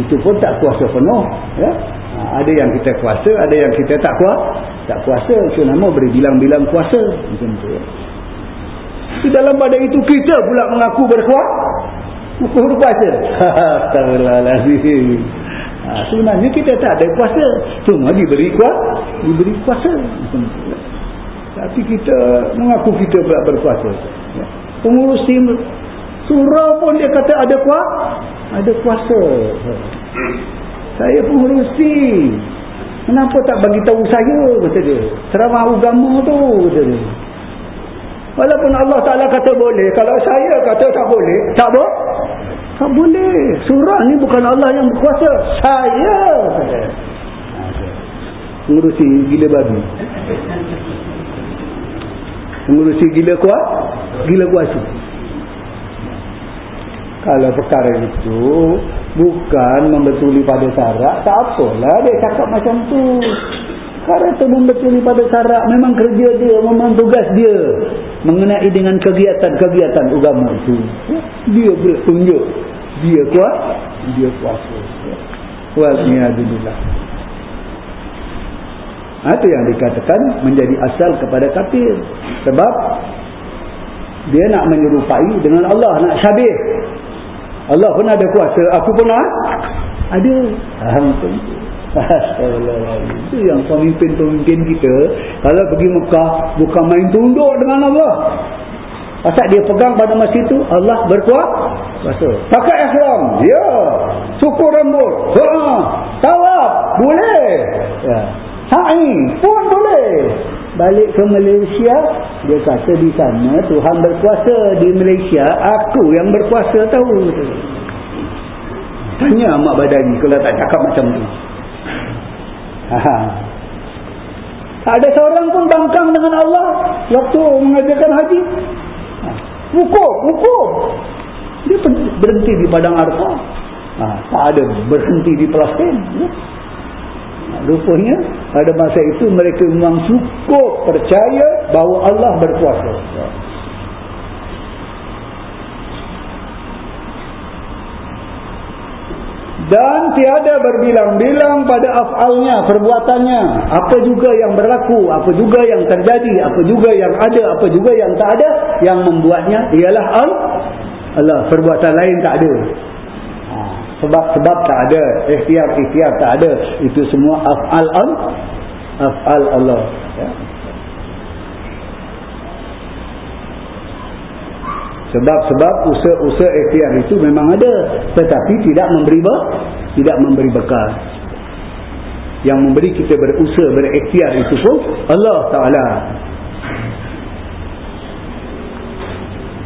Itu pun tak puasa penuh. Ya? Ha, ada yang kita puasa, ada yang kita tak puasa. Tak puasa, itu nama berbilang-bilang puasa. Macam itu. Ya? Di dalam pada itu kita pula mengaku berkuasa. Mengaku berpuasa. Astagfirullahaladzim. Ha, sebenarnya kita tak ada kuasa. Cuma diberi kuasa. Diberi kuasa. Tapi kita mengaku kita pula berkuasa. Ya. Pengurus tim surau pun dia kata ada kuasa. Ada kuasa. Saya pengurusi. Kenapa tak bagi tahu saya kata dia. Ceramah agama tu kata dia. Walaupun Allah Taala kata boleh, kalau saya kata tak boleh, tak boleh. Tak boleh. Surah ni bukan Allah yang berkuasa, saya. Pengurusi gila babi. Pengurusi gila kuat, gila kuasa. Kalau perkara itu bukan membetuli pada syarat, tak apalah dia cakap macam tu. Perkara itu membetuli pada syarat, memang kerja dia, memang tugas dia. Mengenai dengan kegiatan-kegiatan agama itu. Dia boleh tunjuk. Dia kuat, dia kuasa. Walhamdulillah. Itu yang dikatakan menjadi asal kepada kafir. Sebab dia nak menyerupai dengan Allah, nak syabih. Allah pun ada kuasa. Aku pun nak ada. Itu yang pemimpin-pemimpin kita. Kalau pergi Mekah, bukan main tunduk dengan Allah. Pasal dia pegang pada masa itu, Allah berkuasa. Pakai ikhram. Ya. Cukur rambut. Ha. Tawab. Boleh. Ya. Sa'i pun boleh balik ke Malaysia dia kata di sana Tuhan berkuasa di Malaysia aku yang berkuasa tahu tanya Mak Badani kalau tak cakap macam tu tak ada seorang pun bangkang dengan Allah waktu mengajarkan haji hukum hukum dia berhenti di padang arfa ha, tak ada berhenti di Palestin ya. Rupanya pada masa itu mereka memang cukup percaya bahawa Allah berkuasa. Dan tiada berbilang-bilang pada af'alnya, perbuatannya. Apa juga yang berlaku, apa juga yang terjadi, apa juga yang ada, apa juga yang tak ada. Yang membuatnya ialah Allah. Perbuatan lain tak ada sebab-sebab tak ada ikhtiar-ikhtiar tak ada itu semua af'al al af'al Allah ya. Sebab-sebab usaha-usaha ikhtiar itu memang ada. Tetapi tidak memberi tidak memberi bekal. Yang memberi kita berusaha berikhtiar itu pun Allah Ta'ala.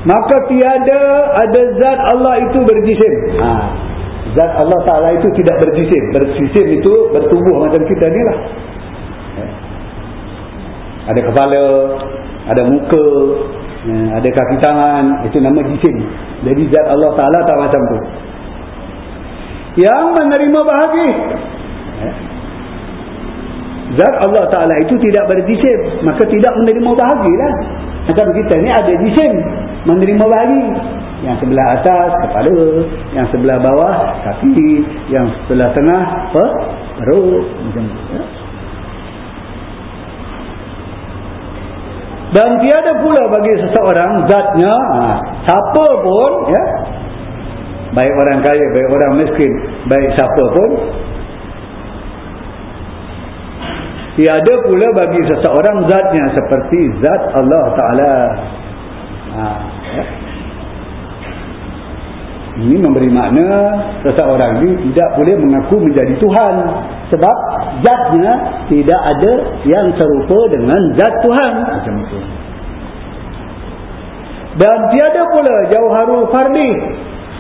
Maka tiada ada zat Allah itu berjisim. Haa Zat Allah Ta'ala itu tidak berjisim. Berjisim itu bertubuh macam kita ni lah. Ada kepala, ada muka, ada kaki tangan. Itu nama jisim. Jadi zat Allah Ta'ala tak macam tu. Yang menerima bahagi. Zat Allah Ta'ala itu tidak berjisim. Maka tidak menerima bahagi lah. Macam kita ni ada jisim. Menerima bahagi. Yang sebelah atas kepala, yang sebelah bawah kaki, yang sebelah tengah perut macam ya. Dan tiada pula bagi seseorang zatnya ha, siapa pun ya. Baik orang kaya, baik orang miskin, baik siapa pun Tiada pula bagi seseorang zatnya seperti zat Allah Ta'ala. Ha, ya. Ini memberi makna seseorang ini tidak boleh mengaku menjadi Tuhan. Sebab zatnya tidak ada yang serupa dengan zat Tuhan. Macam itu. Dan tiada pula jauharul fardi.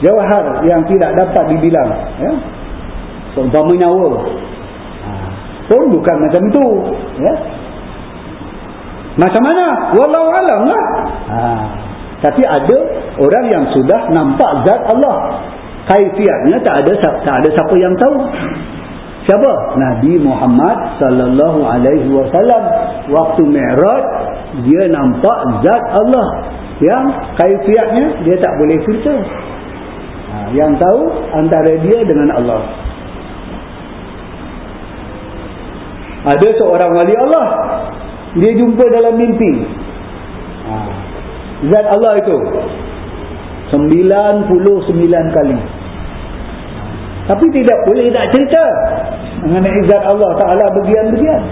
Jauhar yang tidak dapat dibilang. Ya? Seumpama nyawa. Ha. Pun bukan macam itu. Ya? Macam mana? Wallahualam lah. Haa. Tapi ada orang yang sudah nampak zat Allah. Kaifiatnya tak ada tak ada siapa yang tahu. Siapa? Nabi Muhammad sallallahu alaihi wasallam waktu Mi'raj dia nampak zat Allah yang kaifiatnya dia tak boleh cerita. Ha, yang tahu antara dia dengan Allah. Ada seorang wali Allah dia jumpa dalam mimpi. Ha, Zat Allah itu 99 kali Tapi tidak boleh nak cerita Mengenai zat Allah Ta'ala bagian-bagian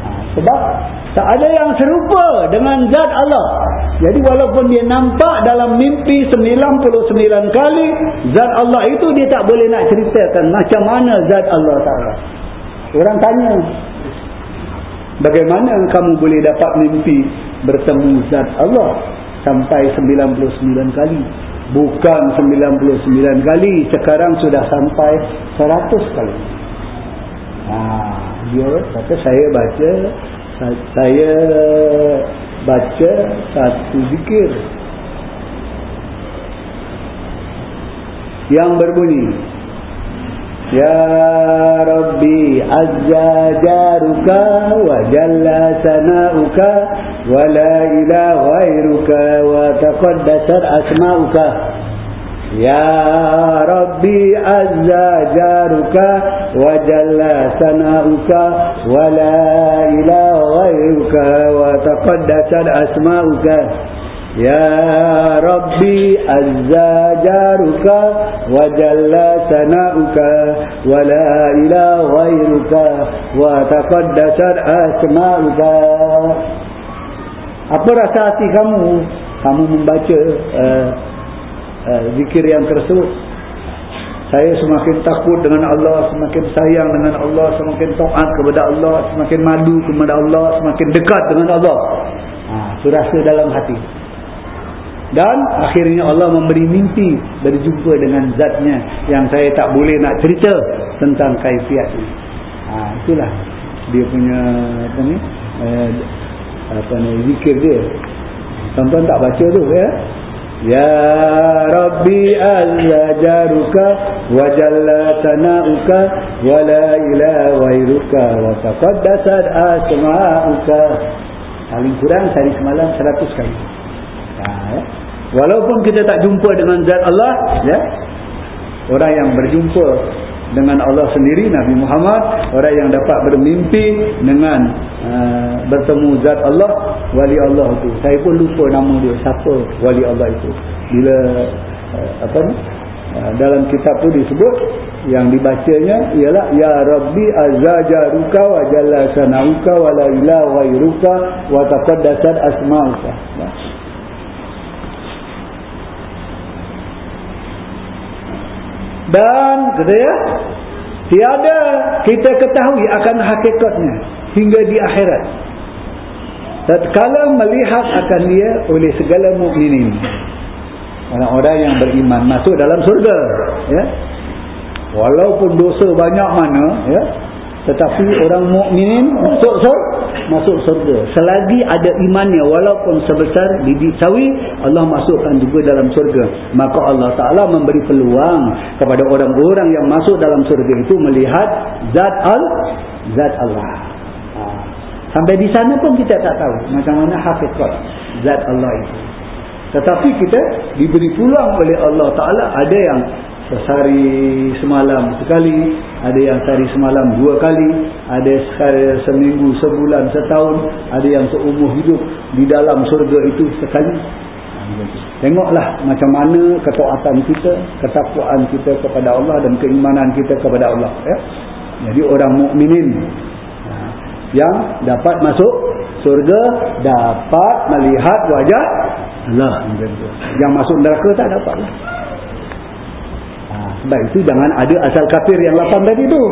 ha, Sebab Tak ada yang serupa dengan zat Allah. Jadi walaupun dia nampak dalam mimpi 99 kali, zat Allah itu dia tak boleh nak ceritakan macam mana zat Allah Ta'ala. Orang tanya, bagaimana kamu boleh dapat mimpi bertemu zat Allah sampai 99 kali? Bukan 99 kali, sekarang sudah sampai 100 kali. Ha, dia kata saya baca saya baca satu zikir yang berbunyi Ya Rabbi Azza Jaruka wa Jalla Sana'uka wa la ilaha ghairuka wa taqaddasat asma'uka Ya Rabbi Azza Jaruka wa Jalla Sana'uka wa la ilaha ghairuka wa taqaddasat asma'uka Ya Rabbi Azza Jaruka wa Jalla Apa rasa hati kamu? Kamu membaca uh, uh, zikir yang tersebut. Saya semakin takut dengan Allah semakin sayang dengan Allah semakin taat kepada Allah semakin madu kepada Allah semakin dekat dengan Allah. Ha, itu rasa dalam hati. Dan akhirnya Allah memberi mimpi berjumpa dengan zatnya yang saya tak boleh nak cerita tentang kaifiat ini. Ha, itulah dia punya apa ni eh, apa ni zikir dia tuan-tuan tak baca tu ya Ya Rabbi alla jaruka wa jalla sana'uka wa la ilaha ghairuka wa taqaddasat asma'uka. Paling kurang sehari semalam 100 kali. Ha, ya. Walaupun kita tak jumpa dengan zat Allah, ya. Orang yang berjumpa dengan Allah sendiri Nabi Muhammad orang yang dapat bermimpi dengan uh, bertemu zat Allah wali Allah itu. Saya pun lupa nama dia siapa wali Allah itu. Bila uh, apa ni uh, dalam kitab tu disebut yang dibacanya ialah ya rabbi azzajaruka wa jalla sanauka wa la ilaha wa taqaddasat asma'uka dan kata ya tiada kita ketahui akan hakikatnya hingga di akhirat. Tatkala melihat akan dia oleh segala mukminin. Orang-orang yang beriman masuk dalam surga ya. Walaupun dosa banyak mana ya. Tetapi orang mukminin masuk surga masuk surga. Selagi ada imannya walaupun sebesar biji sawi Allah masukkan juga dalam surga. Maka Allah Taala memberi peluang kepada orang-orang yang masuk dalam surga itu melihat zat al zat Allah. Ha. sampai di sana pun kita tak tahu macam mana hakikat zat Allah itu. Tetapi kita diberi peluang oleh Allah Taala. Ada yang sehari semalam sekali ada yang sehari semalam dua kali ada sekali seminggu sebulan setahun ada yang seumur hidup di dalam surga itu sekali. Tengoklah macam mana ketaatan kita ketakwaan kita kepada Allah dan keimanan kita kepada Allah ya? jadi orang mukminin ha, yang dapat masuk surga dapat melihat wajah Allah. Yang masuk neraka tak dapat lah sebab itu jangan ada asal kafir yang lapan tadi tu.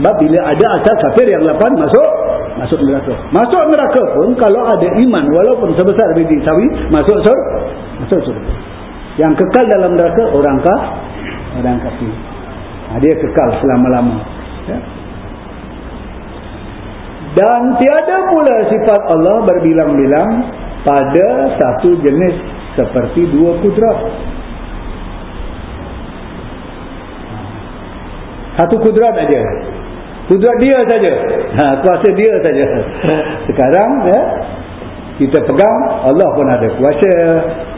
Sebab bila ada asal kafir yang lapan masuk masuk neraka. Masuk neraka pun kalau ada iman walaupun sebesar biji sawi masuk sur masuk surga. Yang kekal dalam neraka orang kah? Orang kafir. Ha, dia kekal selama-lama. Ya. Dan tiada pula sifat Allah berbilang-bilang pada satu jenis seperti dua kudrat. Satu kudrat aja. Kudrat dia saja. Ha, kuasa dia saja. Sekarang ya, kita pegang Allah pun ada kuasa.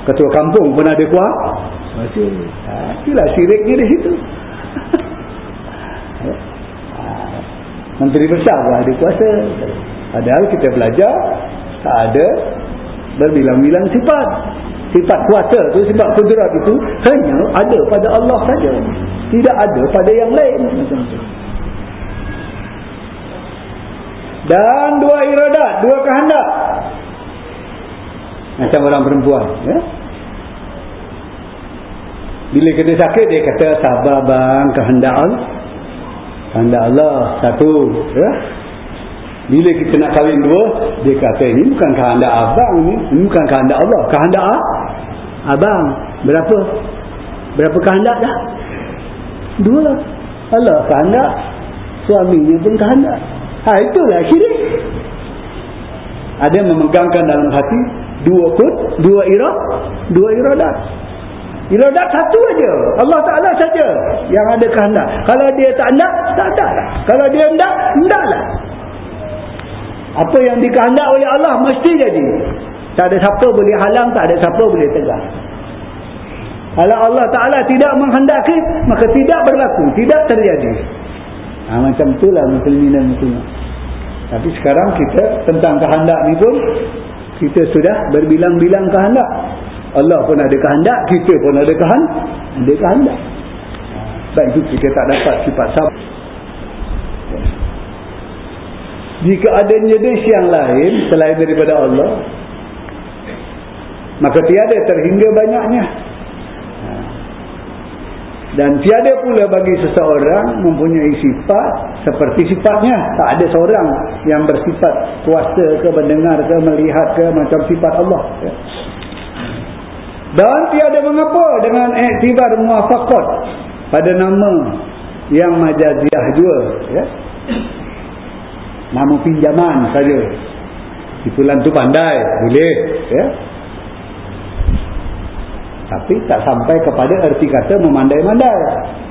Ketua kampung pun ada kuasa. Ha, itulah syiriknya di situ. ha, Menteri besar pun ada kuasa. Padahal kita belajar tak ada berbilang-bilang sifat. Sifat kuasa tu, sifat kudrat itu hanya ada pada Allah saja. Tidak ada pada yang lain. Dan dua iradat dua kehendak. Macam orang perempuan ya. Bila kita sakit dia kata sabar bang kehendak Allah. Kehendak Allah satu ya. Bila kita nak kahwin dua dia kata ini bukan kehendak abang ni ini bukan kehendak Allah. Kehendak abang berapa? Berapa kehendak dah? Dua Allah kehendak. Suaminya pun kehendak. Ha itulah syirik ada memegangkan dalam hati dua kut dua irad dua iradat. Iradat satu aja. Allah Taala saja yang ada kehendak. Kalau dia tak nak tak ada. Lah kalau dia hendak hendaklah apa yang dikehendak oleh Allah mesti jadi tak ada siapa boleh halang tak ada siapa boleh tegak kalau Allah Ta'ala tidak menghendaki, maka tidak berlaku, tidak terjadi. Ha, macam itulah muslimin dan muslimah. Tapi sekarang kita tentang kehendak ni pun, kita sudah berbilang-bilang kehendak. Allah pun ada kehendak, kita pun ada kehendak. Ada kehendak. Ha, sebab itu kita tak dapat sifat sabar. Jika ada jenis yang lain selain daripada Allah, maka tiada terhingga banyaknya. Dan tiada pula bagi seseorang mempunyai sifat seperti sifatnya. Tak ada seorang yang bersifat kuasa ke mendengar ke melihat ke macam sifat Allah. Dan tiada mengapa dengan iktibar muafakot pada nama yang majaziah juga ya. nama pinjaman saja. Si pulan tu pandai boleh ya tapi tak sampai kepada erti kata memandai-mandai.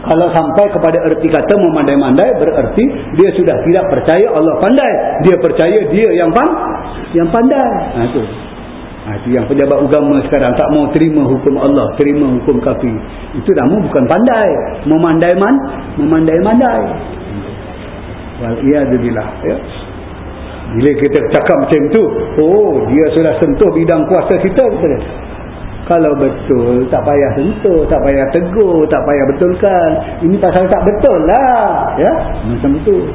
Kalau sampai kepada erti kata memandai-mandai bererti dia sudah tidak percaya Allah pandai. Dia percaya dia yang pan yang pandai. Ha tu. Ha tu yang pejabat agama sekarang tak mau terima hukum Allah, terima hukum kafir. Itu nama bukan pandai, memandai-man, memandai-mandai. Wal iyadillah ya. Bila kita cakap macam tu, oh dia sudah sentuh bidang kuasa kita betul. Kalau betul, tak payah sentuh, tak payah tegur, tak payah betulkan. Ini pasal tak betul lah. Ya? Macam itu.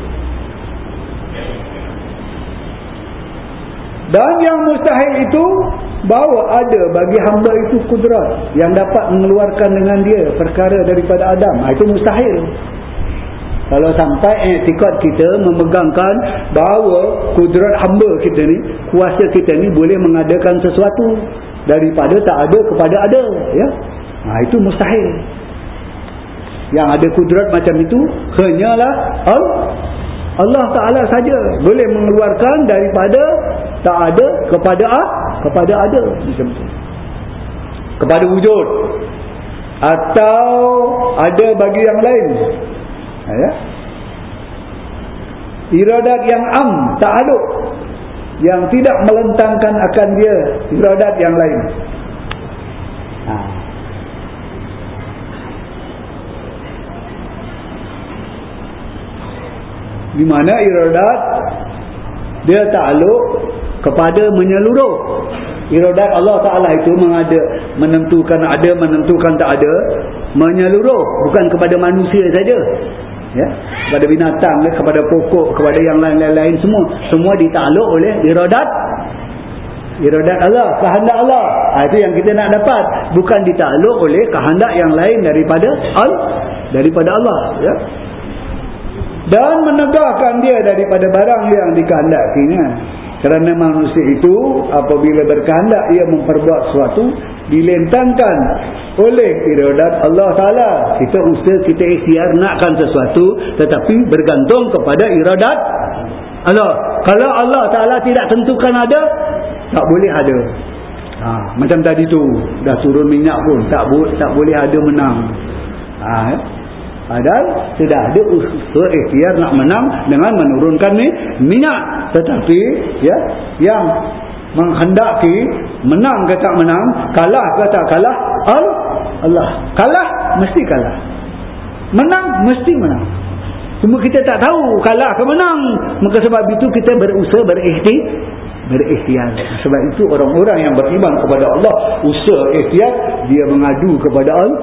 Dan yang mustahil itu, bahawa ada bagi hamba itu kudrat yang dapat mengeluarkan dengan dia perkara daripada Adam. Ha, itu mustahil. Kalau sampai etikot kita memegangkan bahawa kudrat hamba kita ni, kuasa kita ni boleh mengadakan sesuatu daripada tak ada kepada ada ya. Ha, itu mustahil. Yang ada kudrat macam itu hanyalah Allah Ta'ala saja boleh mengeluarkan daripada tak ada kepada A kepada ada macam itu kepada wujud. Atau ada bagi yang lain. Ha, ya. Iradat yang am tak ada yang tidak melentangkan akan dia iradat yang lain. Ha. di mana iradat dia takluk kepada menyeluruh. Iradat Allah Ta'ala itu mengada, menentukan ada menentukan tak ada menyeluruh. Bukan kepada manusia saja ya? Kepada binatang ya, kepada pokok kepada yang lain-lain semua semua ditakluk oleh iradat. Iradat Allah kehendak Allah. Ha, itu yang kita nak dapat. Bukan ditakluk oleh kehendak yang lain daripada al daripada Allah ya? Dan menegakkan dia daripada barang yang dikehendakinya kerana manusia itu apabila berkehendak ia memperbuat sesuatu dilentangkan oleh iradat Allah Ta'ala. Kita usaha, kita ikhtiar nakkan sesuatu tetapi bergantung kepada iradat Allah. Kalau Allah Ta'ala tidak tentukan ada, tak boleh ada. Ha, macam tadi tu, dah turun minyak pun, tak, bo tak boleh ada menang. Ha, Padahal tidak ada usaha ikhtiar nak menang dengan menurunkan ni minyak. Tetapi ya yang menghendaki menang ke tak menang, kalah ke tak kalah, Allah. Kalah mesti kalah. Menang mesti menang. Cuma kita tak tahu kalah ke menang. Maka sebab itu kita berusaha berikhtiar berikhtiar. Sebab itu orang-orang yang beriman kepada Allah, usaha ikhtiar dia mengadu kepada Allah,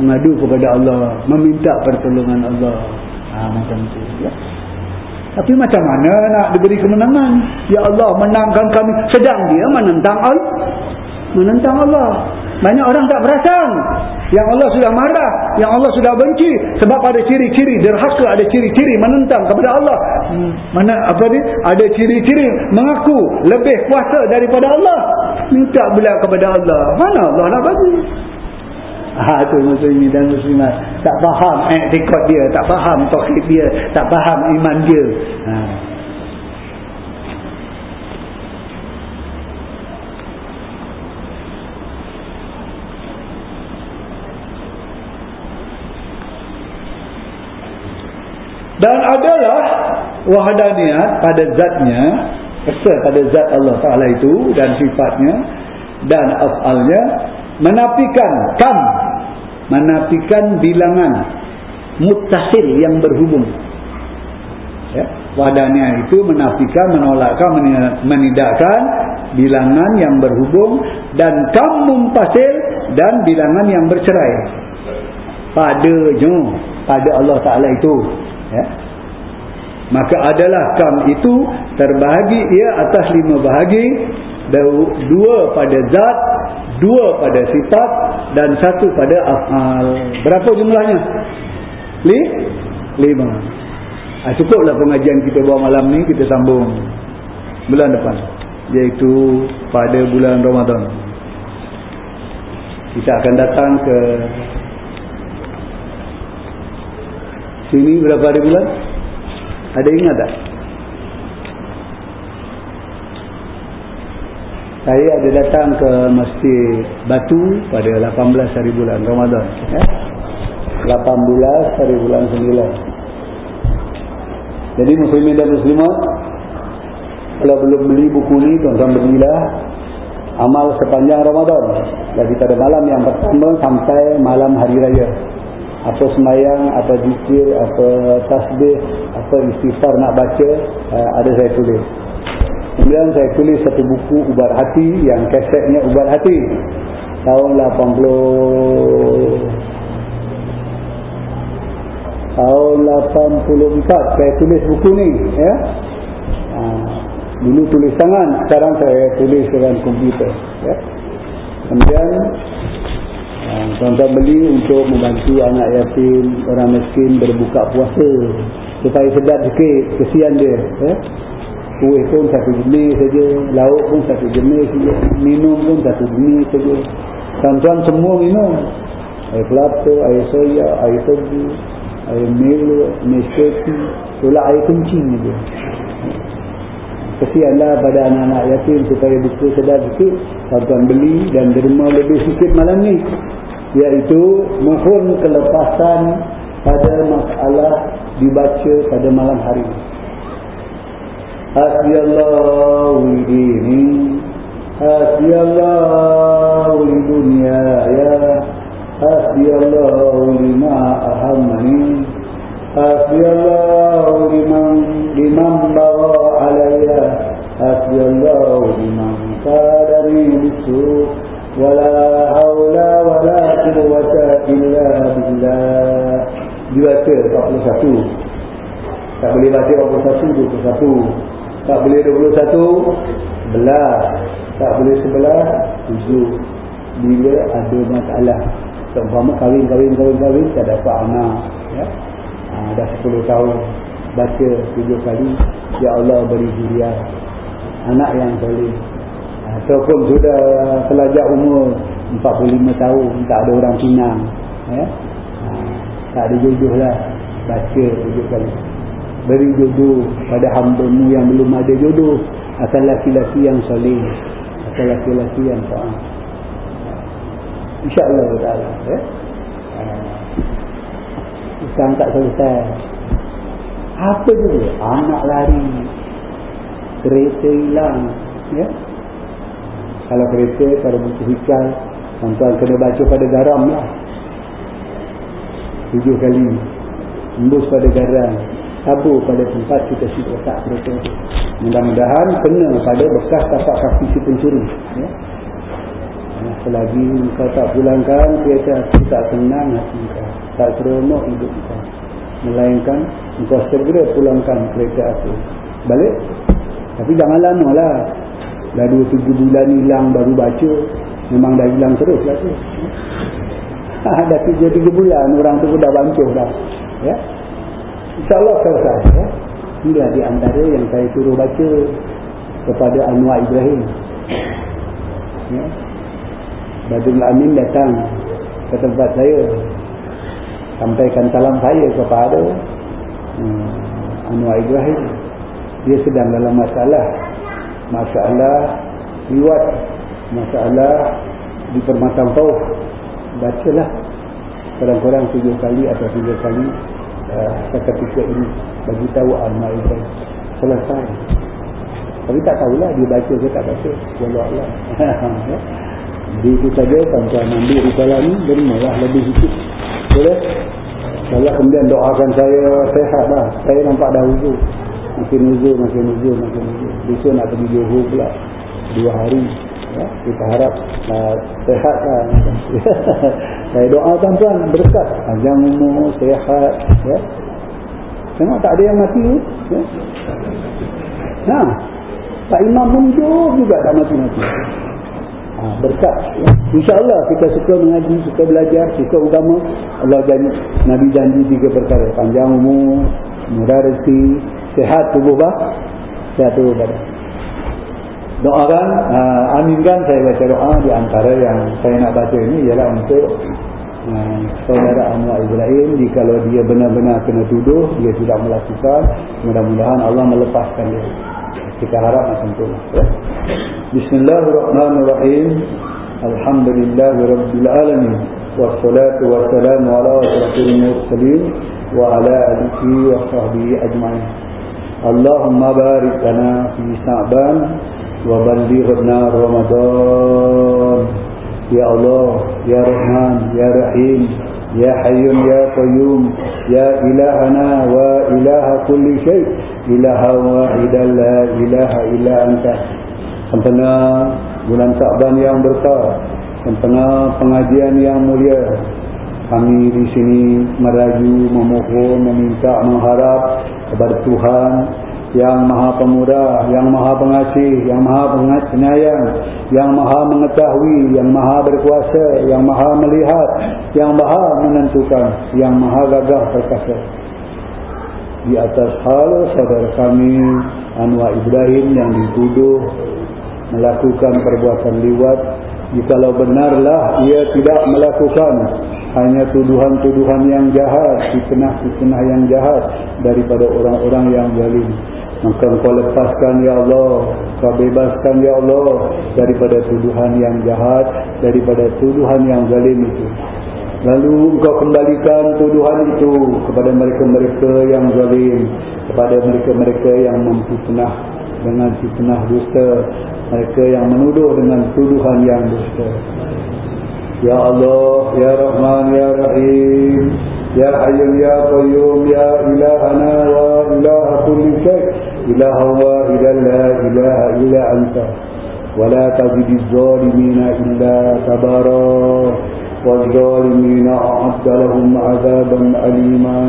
mengadu kepada Allah, meminta pertolongan Allah. Ha, macam itu ya. Tapi macam mana nak diberi kemenangan? Ya Allah menangkan kami. Sedang dia menentang Allah. Menentang Allah. Banyak orang tak perasan. Yang Allah sudah marah. Yang Allah sudah benci. Sebab ada ciri-ciri derhaka. Ada ciri-ciri menentang kepada Allah. Hmm. Mana apa ni? Ada ciri-ciri mengaku lebih kuasa daripada Allah. Minta bila kepada Allah. Mana Allah nak bagi? Ha tu muslimin dan muslimat tak faham etikad dia, tak faham tauhid dia, tak faham iman dia. Ha. Dan adalah wahdaniyat pada zatnya, asal pada zat Allah Taala itu dan sifatnya dan afalnya menafikan kam menafikan bilangan mutasil yang berhubung. Ya wadahnya itu menafikan menolakkan menidakkan bilangan yang berhubung dan kam mumpasil dan bilangan yang bercerai. Padanya pada Allah Taala itu ya. Maka adalah kam itu terbahagi ia atas lima bahagi dua pada zat dua pada sifat dan satu pada afal. Berapa jumlahnya? Li? Lima. Ha, cukuplah pengajian kita buat malam ni, kita sambung bulan depan. Iaitu pada bulan Ramadan. Kita akan datang ke sini berapa hari bulan? Ada ingat tak? Saya ada datang ke Masjid Batu pada 18 hari bulan Ramadan eh? 18 hari bulan 9 jadi muslimin dan muslimat kalau belum beli buku ni tuan-tuan belilah amal sepanjang Ramadan dari pada malam yang pertama sampai malam hari raya apa semayang, apa zikir, apa tasbih, apa istighfar nak baca, eh, ada saya tulis. Kemudian saya tulis satu buku Ubat Hati yang kesetnya Ubat Hati tahun 80 tahun 84 saya tulis buku ni ya. Ha, dulu tulis tangan sekarang saya tulis dengan komputer ya. kemudian ha, tuan-tuan beli untuk membantu anak yatim orang miskin berbuka puasa supaya sedap sikit kesian dia ya. Kuih pun satu jenis saja, lauk pun satu jenis saja, minum pun satu jenis saja. Tuan-tuan semua minum. Air kelapa, air soya, air tebu, air milo, meseti, itulah air kencing saja. Kesianlah pada anak-anak yatim supaya buku sedar sikit. Tuan-tuan beli dan derma lebih sikit malam ni. Iaitu mohon kelepasan pada masalah dibaca pada malam hari ini. حسبي الله لديني حسبي الله لدنياي حسبي الله لما أهمني حسبي الله لمن لمن بغى علي حسبي الله لمن كادني بالسوء ولا حول ولا قوة إلا بالله Dibaca 41 Tak boleh baca 41 21 tak boleh 21 belas tak boleh sebelas tujuh. Bila ada masalah. Seumpama kahwin kahwin kahwin kahwin tak dapat anak ya? ha, dah 10 tahun baca tujuh kali Ya Allah beri diriah anak yang boleh. Ha, ataupun sudah pelajar umur 45 tahun tak ada orang pinang ya? ha, tak ada jodoh lah baca tujuh kali beri jodoh pada hamba-Mu yang belum ada jodoh. Asal laki-laki yang soleh asal laki-laki yang taat insyaAllah ta'ala ya? Islam tak selesai. Apa tu anak lari. Kereta hilang ya? kalau kereta pada buku hikal tuan-tuan kena baca pada garam lah tujuh kali. Embus pada garam tabur pada tempat kita si letak kereta mudah-mudahan kena pada bekas tapak kaki si pencuri ya. selagi kau tak pulangkan kereta hati tak tenang hati kau tak seronok hidup kau. Melainkan engkau segera pulangkan kereta aku balik? Tapi jangan lama lah. Dah 2-3 bulan hilang baru baca. Memang dah hilang terus lah tu dah 3-3 bulan orang tu dah bancuh dah ya insyaAllah selesai ya inilah di antara yang saya suruh baca kepada Anwar Ibrahim. Ya. Badul Amin datang ke tempat saya sampaikan salam saya kepada hmm, Anwar Ibrahim. Dia sedang dalam masalah. Masalah liwat masalah di permatang tau bacalah. Kadang-kadang tujuh kali atau tiga kali uh, seketika ini bagi tahu Ibrahim selesai. Tapi tak tahulah dia baca ke tak baca Wallah Allah ya. Jadi itu saja tuan-tuan ambil risalah ni Berimalah lebih sikit. Boleh? Kalau kemudian doakan saya sehat lah Saya nampak dah uzur Makin uzur, makin uzur, makin uzur Besok nak pergi Johor pula Dua hari ya, Kita harap uh, sehat lah. Saya doa tuan-tuan berkat. Panjang umur, sehat ya. Tengok tak ada yang mati ya. Nah, Pak Imam Munjur juga tak mati-mati. Ha, berkat ya. insyaAllah kita suka mengaji suka belajar suka agama. Allah janji Nabi janji tiga perkara. Panjang umur mudah rezeki sehat tubuh bah. Sehat tubuh badan doakan uh, aminkan saya baca doa di antara yang saya nak baca ini ialah untuk uh, saudara Anwar Ibrahim. Jikalau dia benar-benar kena tuduh dia tidak melakukan mudah-mudahan Allah melepaskan dia. Kita harap macam tu ya. Bismillahirrahmanirrahim. Alhamdulillahi Rabbil Alamin. Wassalatu wassalamu ala asrafil mursalin Wa ala alihi wa sahbihi ajma'in. Allahumma barik lana fi sa'ban Wa Ramadan. Ya Allah, Ya Rahman, Ya Rahim Ya Hayyun, Ya Qayyum Ya Ilahana wa ilaha kulli syait ilaha wahidan la ilaha illa anta. Sempena bulan Sa'ban yang berkah. Sempena pengajian yang mulia. Kami di sini meraju memohon meminta mengharap kepada Tuhan yang maha pemurah, yang maha pengasih, yang maha penyayang, yang maha mengetahui, yang maha berkuasa, yang maha melihat, yang maha menentukan, yang maha gagah perkasa. Di atas hal saudara kami Anwar Ibrahim yang dituduh melakukan perbuatan liwat jikalau benarlah ia tidak melakukan hanya tuduhan-tuduhan yang jahat fitnah-fitnah yang jahat daripada orang-orang yang zalim maka kau lepaskan ya Allah. Kau bebaskan ya Allah daripada tuduhan yang jahat daripada tuduhan yang zalim itu. Lalu engkau kembalikan tuduhan itu kepada mereka-mereka yang zalim, kepada mereka-mereka yang memfitnah dengan fitnah dusta, mereka yang menuduh dengan tuduhan yang dusta. Ya Allah, Ya Rahman, Ya Rahim, Ya Hayyum, Ya Qayyum, Ya Ilahana wa Ilaha kulli syai, Ilaha wa ilalla ilaha illa anta. ولا تجد الظالمين إلا تبارا والظالمين أعد لهم عذابا أليما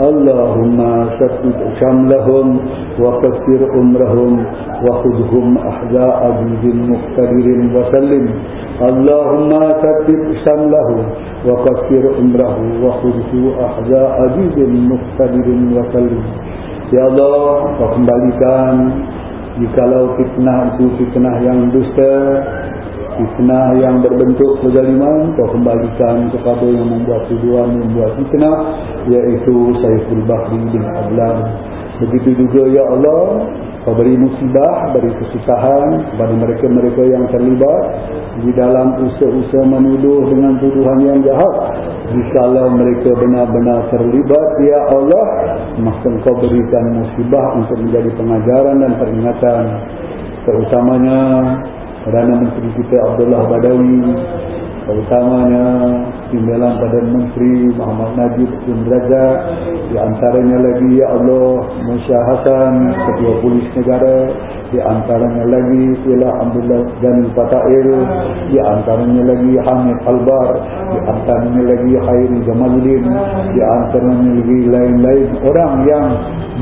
اللهم شتت شملهم وكثر أمرهم وخذهم أحزاء عزيز مقتدر وسلم اللهم شتت شملهم وكثر أمره وخذه أحزاء عزيز مقتدر وسلم Ya Allah, kau kembalikan. Jikalau fitnah itu fitnah yang dusta fitnah yang berbentuk kezaliman kau kembalikan kepada yang membuat tuduhan membuat fitnah iaitu Saiful Bahri bin Adlan. Begitu juga ya Allah kau beri musibah beri kesusahan kepada mereka-mereka yang terlibat di dalam usaha-usaha menuduh dengan tuduhan yang jahat. Jikalau mereka benar-benar terlibat ya Allah maka kau berikan musibah untuk menjadi pengajaran dan peringatan. Terutamanya Perdana Menteri kita Abdullah Badawi terutamanya timbalan pada Menteri Muhammad Najib bin Razak di antaranya lagi Ya Allah Musa Hasan Ketua Polis Negara di antaranya lagi ialah Abdullah Ghani Patair di antaranya lagi Hamid Albar. Di antaranya lagi Khairi Jamaluddin. Di antaranya lagi lain-lain orang yang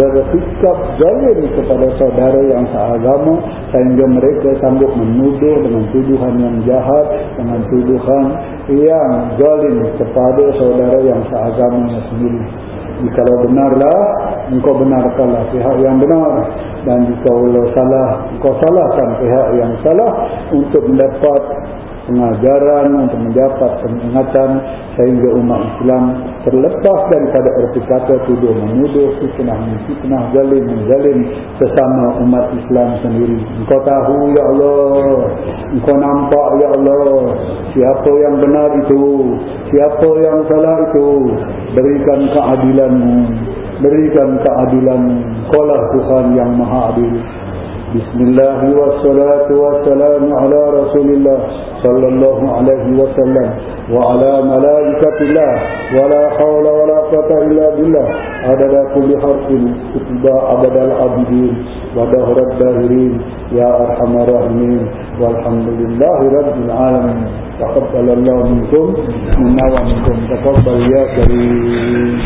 bersikap zalim kepada saudara yang seagama sehingga mereka sanggup menuduh dengan tuduhan yang jahat dengan tuduhan yang zalim kepada saudara yang seagama sendiri. Jika benarlah engkau benarkanlah pihak yang benar dan jika Allah salah engkau salahkan pihak yang salah untuk mendapat pengajaran untuk mendapat peringatan sehingga umat Islam terlepas daripada erti kata tuduh menuduh fitnah fitnah zalim menzalim sesama umat Islam sendiri. Engkau tahu ya Allah. Engkau nampak ya Allah. Siapa yang benar itu? Siapa yang salah itu? Berikan keadilanmu berikan keadilan kolah Tuhan yang maha adil. Bismillah wa salatu wa salam ala rasulillah sallallahu alaihi wasallam wa ala malaikatillah wa la hawla wa la quwwata illa billah. Adada kulli harfin kutiba abadal abidin wa dahrad dahirin ya arhamar rahimin walhamdulillahi rabbil alamin. Taqabbalallahu minkum minna wa minkum. Taqabbal ya karim